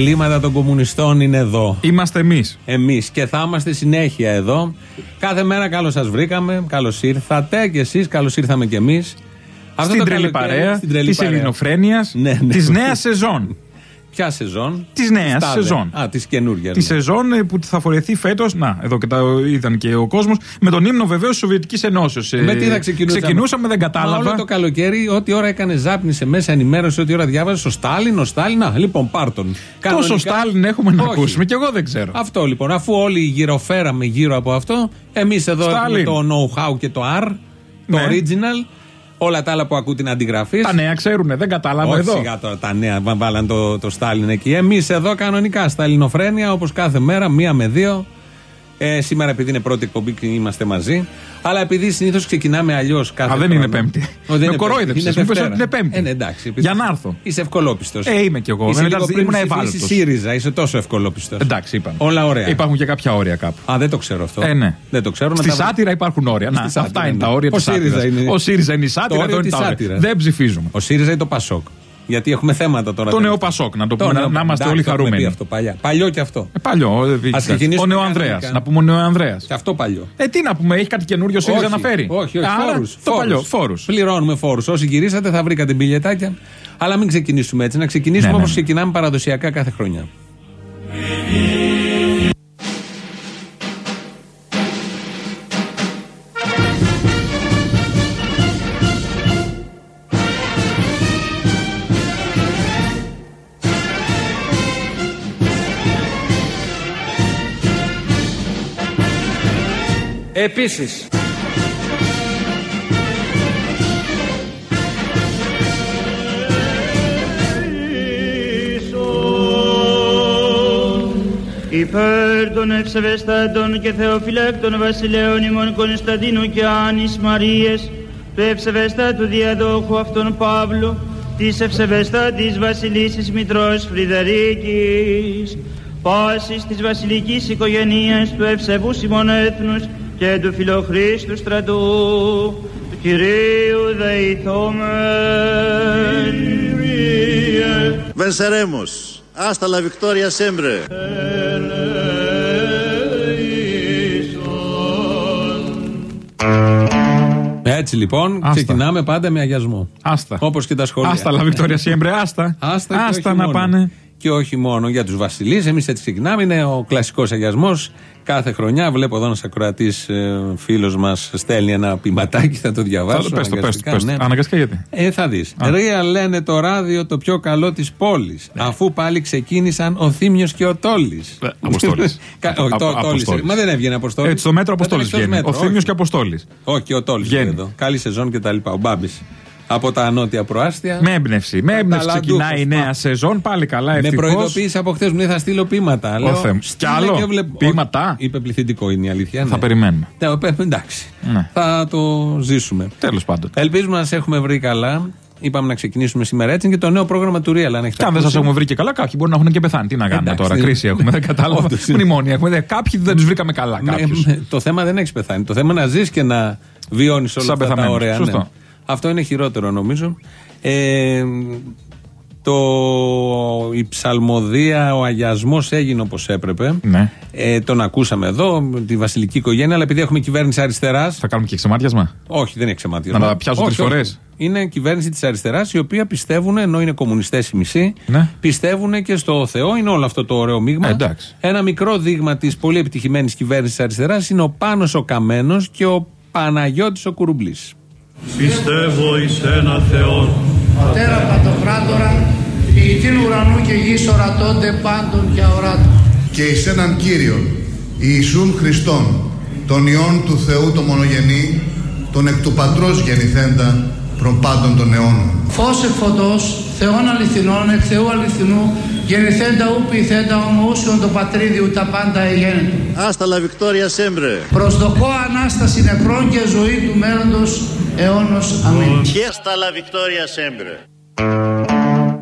εγκλήματα των κομμουνιστών είναι εδώ. Είμαστε εμείς. Εμείς και θα είμαστε συνέχεια εδώ. Κάθε μέρα καλώς σας βρήκαμε, καλώς ήρθατε και εσείς, καλώς ήρθαμε κι εμείς. Στην τρελή παρέα της ελληνοφρένειας Ναι, ναι. της νέας σεζόν. Ποια σεζόν; Της νέας Στάδε. σεζόν. Α, της καινούργια. Της σεζόν ε, που θα φορεθεί φέτος. Να, εδώ και τα είδαν και ο κόσμος. Με τον ύμνο βεβαίως της Σοβιετικής Ενώσεως. Με τι θα ξεκινούσαμε; Ξεκινούσαμε, δεν Μα κατάλαβα. όλο το καλοκαίρι, ό,τι ώρα έκανε ζάπνη σε μέσα ενημέρωση, ό,τι ώρα διάβαζε ο Στάλιν, ο Στάλιν. Να, λοιπόν, πάρ τον. Τόσο Κανονικά- Στάλιν έχουμε να Όχι. ακούσουμε και εγώ δεν ξέρω. Αυτό λοιπόν, αφού όλοι γυροφέραμε γύρω από αυτό, εμείς εδώ Στάλιν. έχουμε το know-how και το R, το Ναι. original, όλα τα άλλα που ακούν την αντιγραφή. Τα νέα ξέρουνε, δεν κατάλαβα Όχι εδώ. σιγά τώρα τα νέα, βα- βάλαν το, το Στάλιν εκεί. Εμείς εδώ κανονικά στα Ελληνοφρένια, όπως κάθε μέρα, μία με δύο. Ε, σήμερα επειδή είναι πρώτη εκπομπή και είμαστε μαζί. Αλλά επειδή συνήθως ξεκινάμε αλλιώς κάθε Α, δεν χρόνο. είναι Πέμπτη. Όχι, δεν Με είναι κορόιδεψες. Πέμπτη. Μου είπες Δευτέρα. ότι είναι Πέμπτη. Ε, ναι, εντάξει. επειδή- Για να έρθω. Είσαι ευκολόπιστος. Ε, είμαι κι εγώ. Είσαι Δεν λίγο ήταν- πριν ήμουν ψηφίσεις ευάλωτος. ΣΥΡΙΖΑ, είσαι τόσο ευκολόπιστος. Εντάξει, είπαμε. Όλα ωραία. Υπάρχουν και κάποια όρια κάπου. Α, δεν το ξέρω αυτό. Ε, ναι. Δεν το ξέρω. να Στη τα- σάτυρα υπάρχουν όρια. Να, Στη σάτυρα, αυτά είναι ναι. τα όρια Ο της ΣΥΡΙΖΑ σάτυρα. είναι- Ο ΣΥΡΙΖΑ είναι η σάτυρα, όριο εδώ είναι της τα όρια. σάτυρας. Δεν ψηφίζουμε. Ο ΣΥΡΙΖΑ ή το ΠΑΣΟΚ. Γιατί έχουμε θέματα τώρα. Το τέλος. νέο Πασόκ, να το Το πούμε, νέο- να είμαστε εντάξει, όλοι το έχουμε χαρούμενοι. πει αυτό παλιά. Παλιό και αυτό. Ε, παλιό. ε, Ας Ο ξεκινήσουμε νέο κανονικά. Ανδρέας. Να πούμε ο νέο Ανδρέας. Και αυτό παλιό. Ε, τι να πούμε, έχει κάτι καινούριο ΣΥΡΙΖΑ να φέρει. Όχι, όχι. Άρα, φόρους, Το φόρους. παλιό, φόρους. Πληρώνουμε φόρους. Όσοι γυρίσατε θα βρήκατε μπιλιετάκια. Αλλά μην ξεκινήσουμε έτσι. Να ξεκινήσουμε Ναι, ναι, όπως ναι. ξεκινάμε παραδοσιακά κάθε χρονιά. Επίσης, Υπέρ των ευσεβεστάτων και θεοφυλάκτων βασιλέων ημών Κωνσταντίνου και Άνης Μαρίες, του ευσεβεστάτου διαδόχου αυτών Παύλου, της ευσεβεστάτης βασιλίσης Μητρός Φρυδερίκης, πάσης της βασιλικής οικογενείας του ευσεβούς ημών έθνους και του φιλοχρίστου στρατού, του Κυρίου δεηθόμεν. Venceremos. Hasta la victoria siempre. Έτσι λοιπόν Άστα. ξεκινάμε πάντα με αγιασμό. Άστα. Όπως και τα σχόλια. Άστα, la Victoria Siempre, άστα. Άστα, και όχι να μόνο. πάνε. Και όχι μόνο για τους Βασιλείς. Εμείς έτσι ξεκινάμε. Είναι ο κλασικός αγιασμός. Κάθε χρονιά βλέπω εδώ ένα ακροατή φίλος μας στέλνει ένα ποιηματάκι. Θα το διαβάσω. Θα- Πες το, πες το, αναγκαστικά, πες το. ναι. Αναγκαστικά γιατί; Ε, θα δεις. Ρία λένε το ράδιο το πιο καλό της πόλης. Ναι. Αφού πάλι ξεκίνησαν ο Θήμιος και ο Τόλης. Ε, Αποστόλης. Όχι, το- Α- Τόλης. Αποστόλης. Μα δεν έβγαινε Αποστόλης. Έτσι, το μέτρο Αποστόλης βγαίνει. Ο Θήμιος και Αποστόλης. Όχι, και ο Τόλης. Βγαίνει. Εδώ. Καλή σεζόν και τα λοιπά. Ο Μπάμπης. Από τα νότια προάστια. Με έμπνευση. Με έμπνευση Ταλαντούχος, ξεκινάει η μα. νέα σεζόν. Πάλι καλά, Με ευτυχώς. προειδοποίησε από χθες μου λέει θα στείλω πείματα. Λέω, Θεέ μου. στείλε Κι άλλο; και βλέπω- Ποίηματα; Είπε πληθυντικό είναι η αλήθεια. Θα ναι. περιμένουμε. Ναι, πε- εντάξει. Ναι. Θα το ζήσουμε. Τέλος πάντων. Ελπίζουμε να σε έχουμε βρει καλά. Είπαμε να ξεκινήσουμε σήμερα έτσι και το νέο πρόγραμμα του Real. Αν έχετε Και αν δεν ακούσει. σας έχουμε βρει και καλά, κάποιοι μπορεί να έχουν και πεθάνει. Τι να κάνουμε Εντάξει, τώρα, δεν- κρίση έχουμε, δεν κατάλαβα. Όντως είναι. Μνημόνια έχουμε. δε- Κάποιοι δεν τους βρήκαμε καλά. Με- Κάποιους. με- το θέμα δεν έχεις πεθάνει. Το θέμα είναι να ζεις και να βιώνεις όλα Σαν αυτά τα πεθαμένος. ωραία. ναι. Σωστό. Αυτό είναι χειρότερο νομίζω. Ε, το, η ψαλμοδία, ο αγιασμός έγινε όπως έπρεπε. Ναι. Ε, τον ακούσαμε εδώ, τη βασιλική οικογένεια, αλλά επειδή έχουμε κυβέρνηση αριστερά. Θα κάνουμε και ξεμάτιασμα; Όχι, δεν είναι ξεμάτιασμα. Να τα πιάσω Όχι, τρεις όχι. φορές. Είναι κυβέρνηση της αριστεράς, η οποία πιστεύουν, ενώ είναι κομμουνιστές οι μισοί, Ναι. πιστεύουν και στο Θεό. Είναι όλο αυτό το ωραίο μείγμα. Ε, εντάξει. Ένα μικρό δείγμα της πολύ επιτυχημένης κυβέρνησης τη αριστεράς είναι ο Πάνος ο Καμένος και ο Παναγιώτης ο Κουρουμπλής. Πιστεύω εις ένα Θεόν, Πατέρα Παντοκράτορα, ποιητήν ουρανού και γης ορατώνται πάντων και αοράτων. και εις έναν Κύριον, Ιησούν Χριστόν, τον Υιόν του Θεού το μονογενή, τον εκ του Πατρός γεννηθέντα, προν πάντων των αιώνων. Φως εκ φωτός, Θεών αληθινών, εκ Θεού αληθινού, γεννηθέντα ου ποιηθέντα ομοούσιον το πατρίδιου τα πάντα εγένετο. Hasta la victoria siempre. Προσδοκώ Ανάσταση νεκρών και ζωή του μέλλοντος αιώνος. Αμήν. Και hasta la victoria siempre.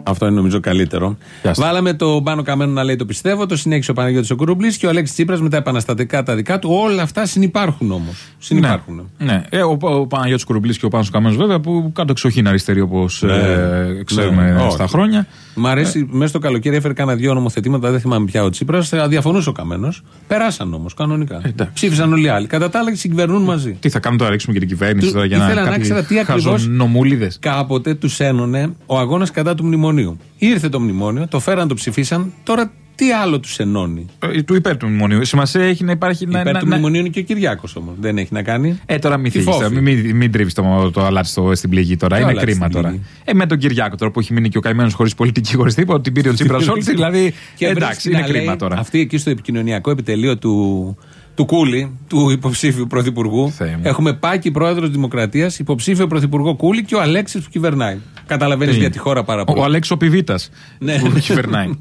Αυτό είναι νομίζω καλύτερο. Πιάστε. Βάλαμε το Πάνο Καμένο να λέει το πιστεύω, το συνέχισε ο Παναγιώτης ο Κουρουμπλή και ο Αλέξης Τσίπρας με τα επαναστατικά τα δικά του. Όλα αυτά συνυπάρχουν όμως. Συνυπάρχουν. Ναι. ναι. Ε, ο, ο Παναγιώτης Κουρουμπλής και ο Πάνος Καμένος βέβαια που κάτω εξοχήν αριστεροί όπως ε, ξέρουμε Ναι. Όχι. στα χρόνια. Μ' αρέσει, μέσα στο καλοκαίρι έφερε κανένα δύο νομοθετήματα, δεν θυμάμαι πια ο Τσίπρας. Διαφωνούσε ο Καμένος. Περάσαν όμως κανονικά. εντάξει. Ψήφισαν όλοι οι άλλοι. Κατά τα άλλα συγκυβερνούν μαζί. Τι θα κάνουμε τώρα, ρίξουμε και την κυβέρνηση Του- τώρα για ήθελα να να ξέρω τι ακριβώς- νομούλιδε. Κάποτε τους ένωνε ο αγώνας κατά του μνημονίου. Ήρθε το μνημόνιο, το φέραν, το ψηφίσαν. Τώρα τι άλλο τους ενώνει; Του υπέρ του μνημονίου. Σημασία έχει να υπάρχει. να- Υπέρ να- του να- μνημονίου είναι και ο Κυριάκος όμως. Δεν έχει να κάνει. Ε, τώρα μην Τι θίγεις, φόβη. μην, μην, μην τρίβεις το, το αλάτι στο, στην πληγή τώρα. Τι είναι αλάτι κρίμα στην τώρα. πληγή; Ε, με τον Κυριάκο τώρα που έχει μείνει και ο καημένος χωρίς πολιτική, χωρίς τίποτα, την πήρε ο Τσίπρας όλη. Δηλαδή. Και εντάξει, βρίσκει είναι να λέει κρίμα τώρα. Αυτή εκεί στο επικοινωνιακό επιτελείο του, του Κούλη, του υποψήφιου πρωθυπουργού. Θεέ μου. Έχουμε Πάκη πρόεδρος Δημοκρατίας, υποψήφιο πρωθυπουργό Κούλη και ο Αλέξης που κυβερνάει. Καταλαβαίνεις Τι; για τη χώρα πάρα Ο, πολύ. ο Αλέξο Πιβίτα Ναι. που κυβερνάει.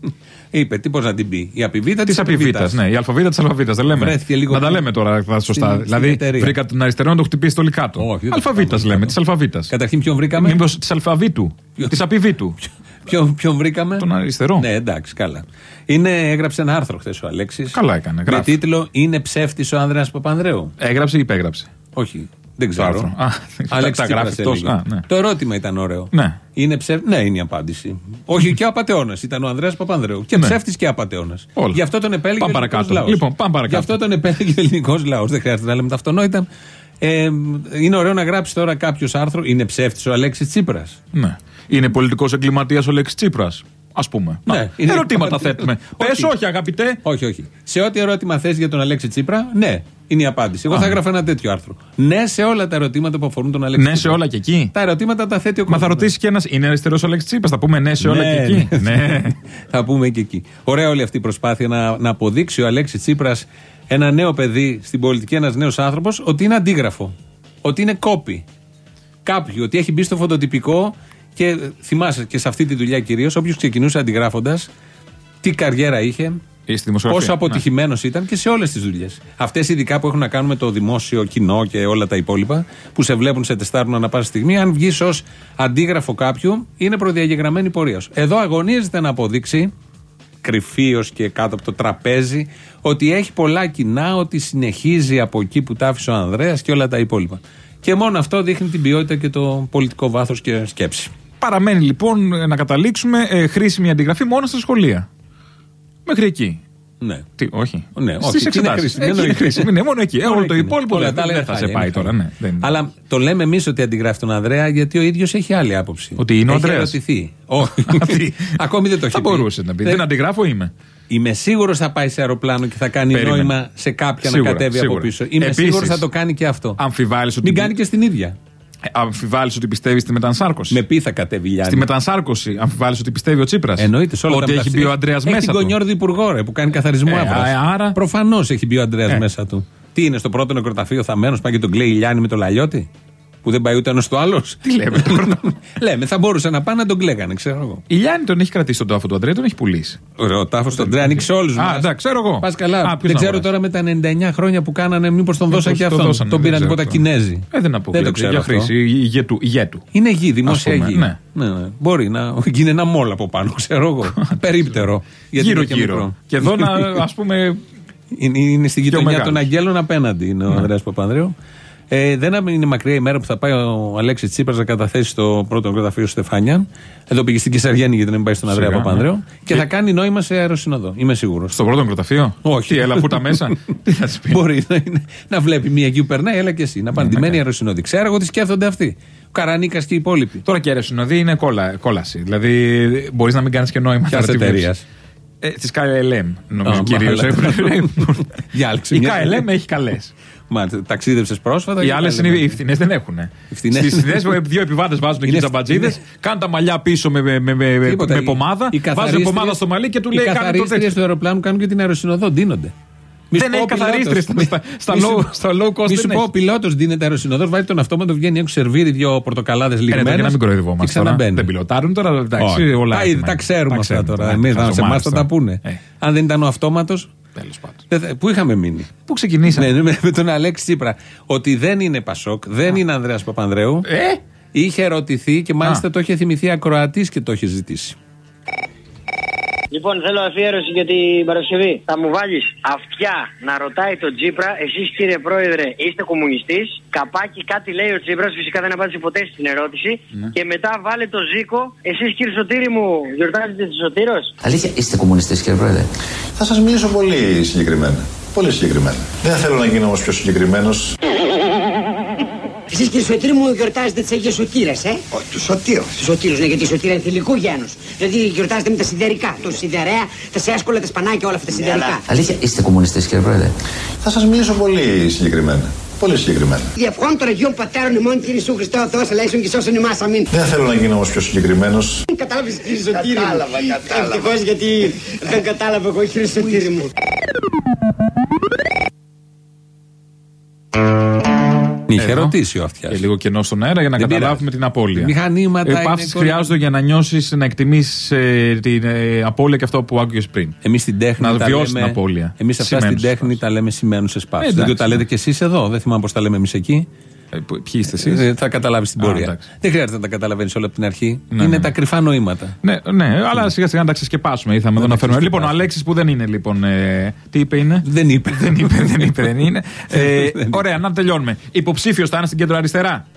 Είπε, τι πώς να την πει. Η απειβήτα Της της Απιβίτα, ναι, η αλφαβήτα της αλφαβήτας. Δεν λέμε. Βρέθηκε λίγο να τα πιο- λέμε τώρα τα σωστά. στην δηλαδή, εταιρεία. βρήκα τον αριστερό να το χτυπήσει το λικάτο. Όχι, δεν το Αλφαβήτας χτυπάμε λέμε, το της αλφαβήτας. Καταρχήν ποιον βρήκαμε; Μήπως της αλφαβήτου. Ποιο- Της απειβήτου. Ποιον, ποιον βρήκαμε; Τον αριστερό. Ναι, εντάξει, καλά. Είναι, έγραψε ένα άρθρο χθες ο Αλέξης. Καλά έκανε, Με γράφει. τίτλο Είναι ψεύτης ο Άνδρεας Παπανδρέου. Έγραψε ή υπέγραψε. Όχι, δεν Το ξέρω. άρθρο. Α, Αλέξη τα- τα γράφει Τσίπρας αυτός. έλεγε. Α, ναι. Το ερώτημα ήταν ωραίο. Ναι. Είναι ψευ... Ναι, είναι η απάντηση. Όχι και ο απαταιώνα. Ήταν ο Ανδρέας Παπανδρέου. Και Ναι. ψεύτης και απαταιώνα. Όλα. Γι' αυτό τον επέλεγε Πάμε ο ελληνικός παρακάτω. λαός. Λοιπόν, πάμε παρακάτω. Γι' αυτό τον επέλεγε ο ελληνικός λαός. Δεν χρειάζεται να λέμε τα αυτονόητα. Ε, είναι ωραίο να γράψει τώρα κάποιος άρθρο. Είναι ψεύτης ο Αλέξης Τσίπρας. Ναι. Είναι πολιτικός εγκληματίας ο Λέξη Τσίπρας. Α πούμε. Να, Ναι, είναι Ερωτήματα εγκληματίας. θέτουμε. Όχι. Πες όχι, αγαπητέ. Όχι, όχι. Σε ό,τι ερώτημα θες για τον Αλέξη Τσίπρα, ναι, είναι η απάντηση. Εγώ θα έγραφα ένα τέτοιο άρθρο. Ναι, σε όλα τα ερωτήματα που αφορούν τον Αλέξη Ναι, σε Τσίπρα. όλα και εκεί. Τα ερωτήματα τα θέτει ο Μα θα κόσμος. ρωτήσει και ένας. Είναι αριστερός ο Λέξη Τσίπρας. Θα πούμε ναι σε όλα Ναι, και εκεί. ναι. Ναι. θα πούμε και εκεί. Ωραία όλη αυτή η προσπάθεια να, να αποδείξει ο Αλέξης Τσίπρας ένα νέο παιδί στην πολιτική, ένας νέος άνθρωπος, ότι είναι αντίγραφο. Ότι είναι κόπη. Κάποιου, ότι έχει μπει στο φωτοτυπικό και ε, θυμάσαι και σε αυτή τη δουλειά κυρίως, όποιος ξεκινούσε αντιγράφοντας, τι καριέρα είχε, Ή στη δημοσιογραφία. Πόσο αποτυχημένος ήταν και σε όλες τις δουλειές. Αυτές ειδικά που έχουν να κάνουν με το δημόσιο κοινό και όλα τα υπόλοιπα, που σε βλέπουν, σε τεστάρουν ανά πάσα στιγμή, αν βγεις ως αντίγραφο κάποιου, είναι προδιαγεγραμμένη πορεία σου. Εδώ αγωνίζεται να αποδείξει, κρυφίω και κάτω από το τραπέζι, ότι έχει πολλά κοινά, ότι συνεχίζει από εκεί που τα άφησε ο Ανδρέας και όλα τα υπόλοιπα. Και μόνο αυτό δείχνει την ποιότητα και το πολιτικό βάθος και σκέψη. Παραμένει λοιπόν ε, να καταλήξουμε ε, χρήσιμη αντιγραφή μόνο στα σχολεία. Μέχρι εκεί. Ναι. Τι, όχι. Ναι, όχι, Στις εκεί είναι εξετάσεις. χρήσιμη, Εκεί είναι εννοείται. χρήσιμη. Ναι, μόνο εκεί. Ε, Μόνο Όλο εκεί το είναι. υπόλοιπο Όλα δεν, τα άλλα δεν είναι θα σε χάλια, πάει είναι τώρα. χάλια. Ναι, δεν είναι. Αλλά το λέμε εμείς ότι αντιγράφει τον Ανδρέα, γιατί ο ίδιος έχει άλλη άποψη. Ότι είναι ο έχει Ανδρέας. ερωτηθεί. Όχι. Τι; Ακόμη δεν το έχει Θα πει. μπορούσε να πει. Δεν- Δεν αντιγράφω είμαι. Είμαι σίγουρος θα πάει σε αεροπλάνο και θα κάνει Περίμενε. νόημα σε κάποια Σίγουρα, να κατέβει σίγουρα. από πίσω. Είμαι Επίσης, σίγουρος θα το κάνει και αυτό. Αμφιβάλλεις ότι. Μην κάνει και στην ίδια. Ε, Αμφιβάλλεις ότι πιστεύεις στη μετανσάρκωση; Με πι θα κατέβει Γιάννη. Στη μετανσάρκωση, αμφιβάλλεις ότι πιστεύει ο Τσίπρας; Εννοείται σε όλα ότι τα έχει μεταξύ. μπει ο Αντρέα Έχει μέσα. την του. Κονιόρδη Υπουργό ρε, που κάνει καθαρισμό Ε, άβρας. α, άρα- Προφανώς έχει μπει ο Αντρέα Ε. μέσα του. Τι είναι στο πρώτο νεκροταφείο θαμένος, πάει και τον κλαίει η Λιάννη με το λαλιώτη; Που δεν πάει ούτε ένας στο άλλος. Τι λέμε τώρα; Λέμε, θα μπορούσε να πάνε να τον κλαίγανε, ξέρω εγώ. Η Λιάννη τον έχει κρατήσει τον τάφο του Αντρέα, τον έχει πουλήσει. Ωραίο, ο τάφος τον Τρέα ανοίξει όλους. Α, εντάξει, ξέρω εγώ. Πας καλά. Α, ποιος δεν να ξέρω αγοράσει. τώρα με τα 99 χρόνια που κάνανε, μήπως τον δώσαν Μήπως και το αυτόν. δώσανε, τον δεν πήραν ξέρω τίποτα αυτό. Κινέζοι. Ε, δεν αποκλείεται. το ξέρω Για αυτό. χρήση ηγετού. ηγέτου. Είναι γη, δημόσια Ας πούμε, γη. ναι. Ναι, ναι. Μπορεί να γίνει ένα μόλ από πάνω, ξέρω εγώ. Περίπτερο. Γιατί είναι και Γύρω-γύρω. μικρό. Και εδώ να, ας πούμε. Είναι, είναι στην γειτονιά μεγάλος. των Αγγέλων απέναντι είναι ο Ναι. Ανδρέας Παπανδρέου. Ε, δεν είναι μακριά η μέρα που θα πάει ο Αλέξης Τσίπρας να καταθέσει το πρώτο νεκροταφείο Στεφάνια. Εδώ πήγε στην Κεσαριάννη γιατί να μην πάει στον Ανδρέα Σιγά, Παπανδρέου. ναι. Και θα κάνει νόημα σε αεροσυνοδό. Είμαι σίγουρος. Στο πρώτο νεκροταφείο. Όχι. Τι, έλα φούτα μέσα; Τι θα τη πει; Μπορεί να, είναι, να βλέπει μία εκεί που περνάει, έλα και εσύ. Να πάνε Ναι, ντυμένοι ναι. αεροσυνοδοί. Ξέρω εγώ τι σκέφτονται αυτοί. Ο Καρανίκας και οι υπόλοιποι. Τώρα και αεροσυνοδοί είναι κόλα, κόλαση. Δηλαδή μπορείς να μην κάνεις και νόημα. Ποια τώρα τι εταιρείας. βλέπεις. Ε, Της KLM, νομίζω Α, κυρίως. μάλλον. Διάλεξε Η μια. KLM έχει καλές. Μα ταξίδευσε πρόσφατα. Οι και άλλες πάλι είναι δεν- οι φθηνές, δεν έχουν. φθηνές. Στις φθηνές δύο επιβάτες βάζουν εκεί Είναι τζαμπατζίδε, φθηνές. κάνουν τα μαλλιά πίσω με, με, με, με, Τίποτα. με Οι- πομάδα, οι βάζουν καθαρίστριες- πομάδα στο μαλλί και του λέει Οι κάνει το καθαρίστριες τέτοιο. του αεροπλάνου κάνουν και την αεροσυνοδό, ντύνονται. Μη Δεν σου πω έχει ο πιλότος. καθαρίστριες στα- Μη- στα- στα μη σου- low- στα low cost Μη δεν σου πω, έχει. ο πιλότος δίνεται αεροσυνοδός, βάζει τον αυτόματο, βγαίνει έξω σερβίρι, δύο πορτοκαλάδες Ε, ρε, λιγμένε. τώρα, για να μην και κοροϊδευόμαστε τώρα. ξαναμπαίνει. Δεν πιλωτάρουν τώρα. Εντάξει, Όχι. όλα Τα, έτοιμα τα είναι. ξέρουμε Τα αυτά ξέρουμε τώρα. τώρα. Εμείς, Χαζομάρες σε εμάς θα τώρα. τα πούνε. Ε. Αν δεν ήταν ο αυτόματος. Τέλος πάντων. Πού είχαμε μείνει; Πού ξεκινήσαμε; Ναι, με, με τον Αλέξη Τσίπρα. Ότι δεν είναι Πασόκ, δεν είναι Ανδρέας Παπανδρέου. Ε, Είχε ερωτηθεί και μάλιστα Α. το είχε θυμηθεί ακροατής και το είχε ζητήσει. Λοιπόν, θέλω αφιέρωση για την Παρασκευή. Θα μου βάλεις αυτιά να ρωτάει τον Τσίπρα, εσείς κύριε Πρόεδρε είστε κομμουνιστής; Καπάκι κάτι λέει ο Τσίπρα, φυσικά δεν απάντησε ποτέ στην ερώτηση. Και μετά βάλε το Ζήκο, εσείς κύριε Σωτήρη μου γιορτάζετε τη Σωτήρος; Αλήθεια, είστε κομμουνιστέ, κύριε Πρόεδρε; Θα σας μιλήσω πολύ συγκεκριμένα. Πολύ συγκεκριμένα. Δεν θέλω να γίνω όμως πιο συγκεκριμένος. Εσείς κύριε Σωτήρη μου γιορτάζετε τις Αγίες Σωτήρες, ε; Όχι, τους Σωτήρους. Τους Σωτήρους, ναι, γιατί η Σωτήρα είναι θηλυκού γένους. Δηλαδή γιορτάζετε με τα σιδερικά, το σιδερέα, τα σέσκολα, τα σπανάκια, όλα αυτά τα σιδερικά. Αλήθεια, είστε κομμουνιστές, κύριε Πρόεδρε; Θα σας μιλήσω πολύ συγκεκριμένα. Πολύ συγκεκριμένα. Διευχών των Αγίων Πατέρων ημών κύριε Ιησού Χριστό, ο Θεός ελέησον και σώσον ημάς, αμήν. Δεν θέλω να γίνω όμως πιο συγκεκριμένος. Κατάλαβες κύριε Σωτήρη μου. Κατάλαβα, κατάλαβα. Ευτυχώς γιατί δεν κατάλαβα εγώ κύριε Σωτήρη μου. Είχε Εδώ. ρωτήσει ο αυτιάς. Και λίγο κενό στον αέρα για να Δεν καταλάβουμε πειράζει. την απώλεια. Μηχανήματα είναι Επάυσει εικόνα. χρειάζονται για να νιώσεις, να εκτιμήσεις την ε, απώλεια και αυτό που άκουγες πριν. Εμείς στην τέχνη. Να τα βιώσει λέμε- την απώλεια. Εμείς αυτά στην Σημαίνουσες τέχνη τα λέμε σημαίνουσε παύσει. Ε, Δεν εντάξει, το τα λέτε ναι. κι εσείς εδώ. Δεν θυμάμαι πώς τα λέμε εμείς εκεί. Ε, που- ποιοι είστε εσείς; Ε, θα καταλάβεις την Α, πορεία. εντάξει. Δεν χρειάζεται να τα καταλαβαίνεις όλα από την αρχή. Ναι, είναι ναι. τα κρυφά νοήματα. Ναι, ναι, αλλά σιγά σιγά να τα ξεσκεπάσουμε. Ήρθαμε εδώ τα να φέρουμε. Λοιπόν, ο ξεσκεπάσουμε. Αλέξης που δεν είναι λοιπόν. Ε, τι είπε είναι; Δεν είπε. δεν είπε, δεν είπε, δεν είναι. Ε, ωραία, να τελειώνουμε. Υποψήφιος θα είναι στην κέντρο αριστερά.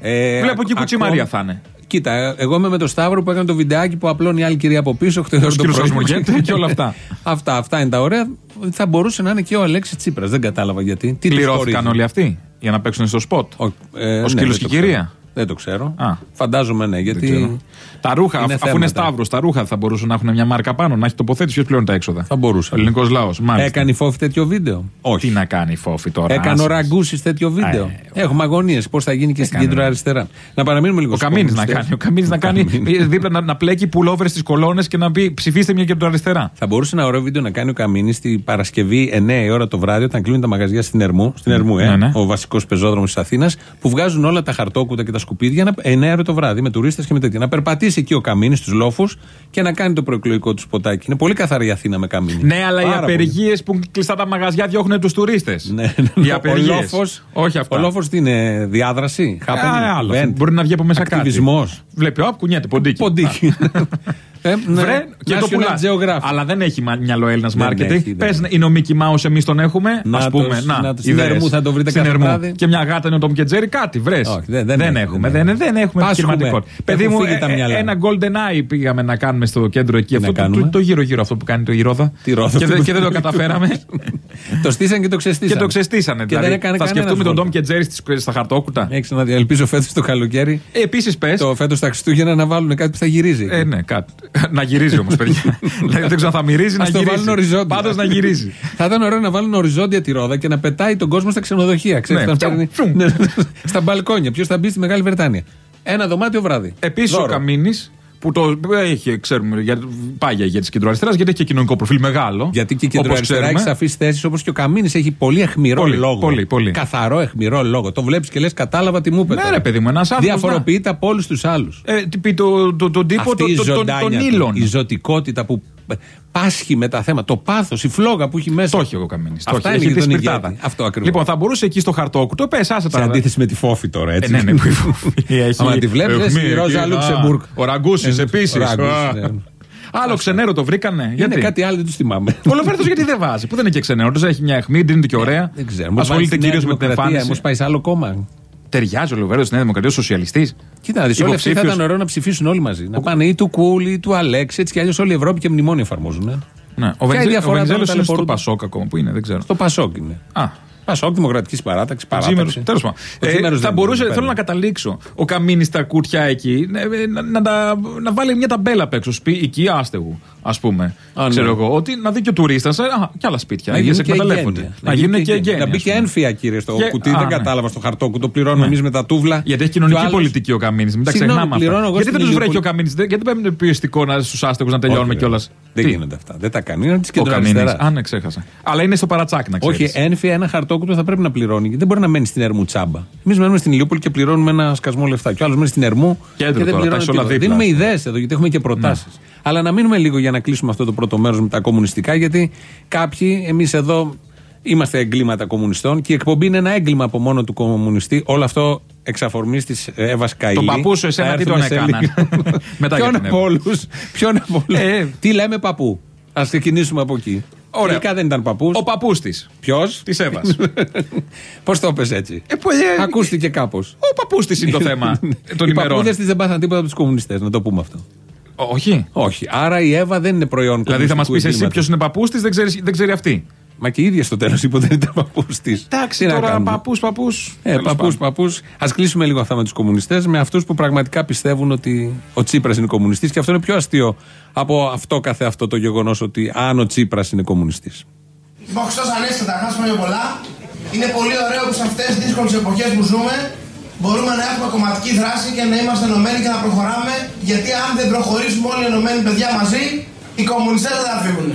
Ε, Βλέπω εκεί ακ- κουτσί ακόμη- Μαρία θα είναι. Κοίτα, εγώ είμαι με τον Σταύρο που έκανε το βιντεάκι που απλώνει η άλλη κυρία από πίσω. 8 ώρα το κύριος πρωί. Κοσμογέννη και όλα αυτά. αυτά. Αυτά είναι τα ωραία. Θα μπορούσε να είναι και ο Αλέξης Τσίπρας. Δεν κατάλαβα γιατί. Τι τους Πληρώθηκαν χωρίζει. όλοι αυτοί; Για να παίξουν στο σποτ. Ο, ε, Ο σκύλος δεν και η το κυρία. Ξέρω. Δεν το ξέρω. Α. Φαντάζομαι ναι, γιατί. ξέρω. Τα ρούχα, Είναι αφ- αφού είναι θέματα. Σταύρος, τα ρούχα θα μπορούσαν να έχουν μια μάρκα πάνω, να έχει τοποθέτηση. Ποιος πλέον τα έξοδα; Θα μπορούσε. Ο ελληνικός λαός. Έκανε η Φόφη τέτοιο βίντεο; Όχι. Τι να κάνει η Φόφη τώρα. Έκανε ο άσχης. Ραγκούση τέτοιο βίντεο; Ε, Έχουμε αγωνίες. Πώς θα γίνει και στην Έκανε. κέντρο αριστερά. Να παραμείνουμε λίγο Ο στους Καμίνης να κομμουνιστές. κάνει. Ο Καμίνης να κάνει δίπλα να, να πλέκει πουλόβερ στις κολόνες και να πει ψηφίστε μια και το αριστερά. Θα μπορούσε ένα ωραίο βίντεο να κάνει ο Καμίνης την Παρασκευή 9 η ώρα το βράδυ, όταν κλείνουν τα μαγαζιά στην Ερμού, στην Ερμού ε, Ναι, ναι. ο βασικός πεζόδρομος της Αθήνας, που βγάζουν όλα τα χαρτόκουτα και τα σκουπίδια να- 9 η ώρα το βράδυ με τουρίστες και με τέτοια. Να περπατήσει εκεί ο Καμίνης στους λόφους και να κάνει το προεκλογικό του σποτάκι. Είναι πολύ καθαρή η Αθήνα με Καμίνη. Ναι, αλλά οι Πάρα πολύ. απεργίες που είναι κλειστά τα μαγαζιά διώχνουν τους τουρίστες. Ναι, Οι ο απεργίες. λόφος, Όχι αυτά. Ο λόφος τι είναι, διάδραση, Α, happening, άλλος. event, Μπορεί να βγει από μέσα κάτι. ακτιβισμός. Βλέπει, ο κουνιέται, ποντίκι. Ποντίκι. Ε, ναι. Βρε, και το National πουλάς. Geographic. Αλλά δεν έχει μα- μυαλό Έλληνας Δεν marketing. έχει, δεν Πε έχει. είναι ο Mickey Mouse, εμείς τον έχουμε. Α Νάτος, πούμε. Να, νάτος. Στην ιδέες. Ερμού θα το βρείτε Στην κάθε Ερμού. βράδυ. Και μια γάτα είναι ο Tom και Jerry, κάτι βρες. Όχι, δεν- δεν έχει, έχουμε. δεν Δεν, δεν έχουμε Πάσχουμε. επιχειρηματικότητα. Παιδί Έχουν μου, φύγει τα ε, μυαλά. ένα Golden Eye πήγαμε να κάνουμε στο κέντρο εκεί. Τι Αυτό να το- κάνουμε; το, το γύρω-γύρω αυτό που κάνει το η Ρόδα. Τη Ρόδα. Και, δεν- και δεν το καταφέραμε. το στήσαν και το ξεστήσαν. και το ξεστήσανε. Και δηλαδή. δεν έκανε θα κανένας σκεφτούμε τον βόλτα. Tom και Jerry στις- στα χαρτόκουτα. Έχει να δει. Ελπίζω φέτος το καλοκαίρι. Επίσης πες. Το φέτος τα Χριστούγεννα να βάλουν κάτι που θα γυρίζει. Ε, ναι, κάτι. Να γυρίζει όμως, παιδιά. Δηλαδή, δεν ξέρω αν θα μυρίζει, να Ας το γυρίζει. βάλουν οριζόντια. Πάντως να γυρίζει. Θα ήταν ωραίο να βάλουν οριζόντια τη ρόδα και να πετάει τον κόσμο στα ξενοδοχεία. Ξέρεις, Ναι, να φιου, φέρνει- φιου. Ναι, στα μπαλκόνια. Ποιος θα μπει στη Μεγάλη Βρετάνια; Ένα δωμάτιο βράδυ. Επίσης ο Δώρο. Καμίνης που το έχει, ξέρουμε, για, πάγια για τη κεντροαριστεράς, γιατί έχει και κοινωνικό προφίλ μεγάλο. Γιατί και η όπως κεντροαριστερά έχει ξέρουμε. σαφείς θέσεις όπως και ο Καμίνης έχει πολύ αιχμηρό Πολύ, λόγο. πολύ, πολύ. Καθαρό αιχμηρό λόγο. Το βλέπεις και λες, κατάλαβα τι μου είπε. Ναι, τώρα. ρε παιδί μου, ένας άνθρωπος. Διαφοροποιείται από όλους τους άλλους. Ε, τι πει το, το, τον τύπο Αυτή των η το, το, ζωντάνια των του, ήλων. η ζωτικότητα που πάσχει με τα θέματα, το πάθος, η φλόγα που έχει μέσα. Το έχει ο Καμίνη. Αυτά είναι έχει για τη τον σπιρτάδα. ηγέτη. Αυτό ακριβώς. Λοιπόν, θα μπορούσε εκεί στο χαρτόκουτο, πες, άσε σε τα. αντίθεση με τη φόφη τώρα, Ε, έτσι. ναι, ναι, που η Φόφη έχει. Άμα τη βλέπεις, λε αιχμή η Ρόζα εκεί, Λουξεμβούργκ. α, Ο Ραγκούσης Ε, επίσης. ο Ραγκούσης, ναι. Άλλο ξενέρο το βρήκανε. Είναι Γιατί; κάτι άλλο, δεν τους θυμάμαι. Ο Λοβέρδος γιατί δεν βάζει, που δεν είναι και ξενέρο, έχει μια αιχμή, δίνεται και ωραία. Δεν ξέρω. Μου Ασχολείται πάει στη κυρίως Νέα με την Δημοκρατία, εμφάνιση. Μου πάει σε άλλο κόμμα. Ταιριάζει ο Λοβέρδο στη Νέα Δημοκρατία, σοσιαλιστής. Κοίτα, να δεις, όλοι αυτοί θα Υποψήφιος. ήταν ωραίο να ψηφίσουν όλοι μαζί. Να πάνε ή του Κούλ ή του Αλέξη, έτσι κι αλλιώς όλη η Ευρώπη και μνημόνια εφαρμόζουν. ε. Ναι. Ο Ποια η Βενιζέλο διαφορά τώρα, είναι στο ταλαιπωρούνται. Πασόκ ακόμα, που είναι, δεν ξέρω. Στο Πασόκ είναι. Α, Πασόκ, Δημοκρατική Παράταξη. Τζίμερος, Παράταξη. τέλος πάντων. Ο Ε, Τζίμερος θα δεν μπορούσε, παίρνει. θέλω να καταλήξω, ο Καμίνης στα κούτια εκεί να, να, να, τα- να βάλει μια ταμπέλα απ' έξω. Σπί, εκεί άστεγου, ας πούμε. Α, ναι. Ξέρω εγώ, ότι να δει και ο τουρίστας και άλλα σπίτια. Να Να γίνουν και εκμεταλλεύονται. εγγένεια. Να γίνουν και εγγένεια. Να μπει ας και πούμε. ένφια, κύριε, στο Και- κουτί. α, Δεν ναι. κατάλαβα στο χαρτόκου. Το πληρώνουμε εμείς με τα τούβλα. Γιατί έχει Και ο κοινωνική άλλος- πολιτική ο Καμίνης. Μην τα Συγγνώμη, ξεχνάμε πληρώνω αυτά. εγώ Γιατί στην δεν τους βρέχει ο Ηλιούπολη. Καμίνη, γιατί δεν είναι πιεστικό στους άστεγους να τελειώνουμε Όχι, κιόλας; Δεν γίνονται αυτά. Δεν τα κάνει. Είναι τη Ο Καμίνης. κεντροαριστερά. Α, ναι, ξέχασα. Αλλά είναι στο παρατσάκ να ξέρεις. Όχι, ένφια ένα χαρτόκουτο θα πρέπει να πληρώνει. Δεν μπορεί να μένει στην Ερμού τσάμπα. Εμείς μένουμε στην Ηλιούπολη και πληρώνουμε ένα σκασμό λεφτά. Και ο άλλος μένει στην Ερμού Κέντρο και δεν τώρα, τα πληρώνει. έχεις όλα τίποτα. δίπλα. Ναι. Δίνουμε ιδέε εδώ, γιατί έχουμε και προτάσεις. Αλλά να μείνουμε λίγο για να κλείσουμε αυτό το πρώτο μέρος με τα κομμουνιστικά, γιατί κάποιοι, εμείς εδώ είμαστε εγκλήματα κομμουνιστών και η εκπομπή είναι ένα έγκλημα από μόνο του κομμουνιστή. Όλο αυτό εξαφορμή της Εύας Καηλή. Τον παππού σου, εσένα Θα τι τον έρθουμε σε έκαναν. λίγο. Μετά για Ποιον την Εύα. από όλους. Ποιον από όλους. Ε, Τι λέμε παππού; Α ξεκινήσουμε από εκεί. Ωραία. Τελικά δεν ήταν παππούς. Ο παππούς της. Ποιος; Της Εύας. Πώς το πες έτσι; Ε, που, ε, Ακούστηκε κάπως. Ο παππούς της είναι το θέμα των Οι ημερών. παππούδες της δεν πάθαν τίποτα από τους κομμουνιστές, να το πούμε αυτό. Όχι. Όχι. Άρα η Εύα δεν είναι προϊόν Δηλαδή θα μας πεις κομμουνιστικού εσύ εγκλήματος. ποιος είναι παππούς της, δεν, ξέρεις- δεν ξέρει αυτή. Μα και η ίδια στο τέλος είπε ότι δεν ήταν παππούς της. Εντάξει, τώρα παππούς, παππούς. Ε, παππούς, παππούς. Α κλείσουμε λίγο αυτά με τους κομμουνιστές, με αυτούς που πραγματικά πιστεύουν ότι ο Τσίπρας είναι κομμουνιστής και αυτό είναι πιο αστείο από αυτό καθε αυτό το γεγονός ότι αν ο Τσίπρας είναι κομμουνιστής. Λοιπόν, Χριστός Ανέστη, τα χάσουμε για πολλά. Είναι πολύ ωραίο που σε αυτές τις δύσκολες εποχές που ζούμε μπορούμε να έχουμε κομματική δράση και να είμαστε ενωμένοι και να προχωράμε γιατί αν δεν προχωρήσουμε όλοι ενωμένοι παιδιά μαζί, οι κομμουνιστές δεν θα φύγουν.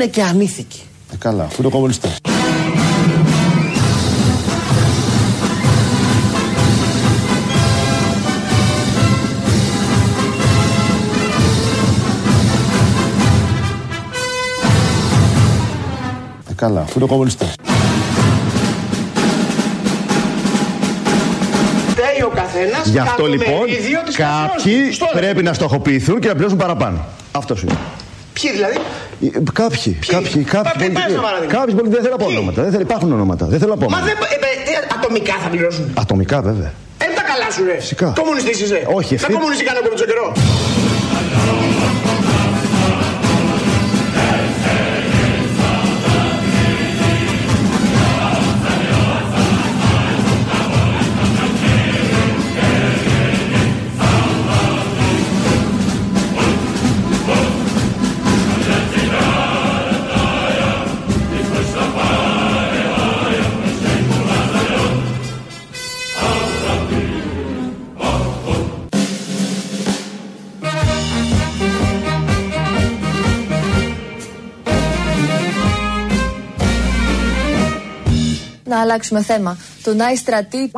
Είναι. Είναι και ανήθικη. Ε, καλά, αφού είναι κομμουνιστές. Ε, καλά, αφού είναι κομμουνιστές. Φταίει ο καθένας Γι' αυτό κάτω λοιπόν μερίδιο της καθώς κάποιοι στο πρέπει να στοχοποιηθούν και να πληρώσουν παραπάνω. Αυτός είναι. Ποιοι δηλαδή; Ε, Κάποιοι, κάποιοι, κάποιοι. Μα, πολιτικοί. πες ένα παράδειγμα. Κάποιοι πολιτικοί δεν θέλω να πω Ποιοι; ονόματα. Δεν θέλω, υπάρχουν ονόματα. Δεν θέλω να πω. Μα ονόματα. δεν. Ε, ε, τι, ατομικά θα πληρώσουν. Ατομικά βέβαια. Ε, τα καλά σου ρε. Φυσικά. Κομμουνιστής είσαι. Όχι, Τα ευθύ- κομμουνιστή κάνω εγώ με τον καιρό. Να αλλάξουμε θέμα. Το Νάη Στρατή,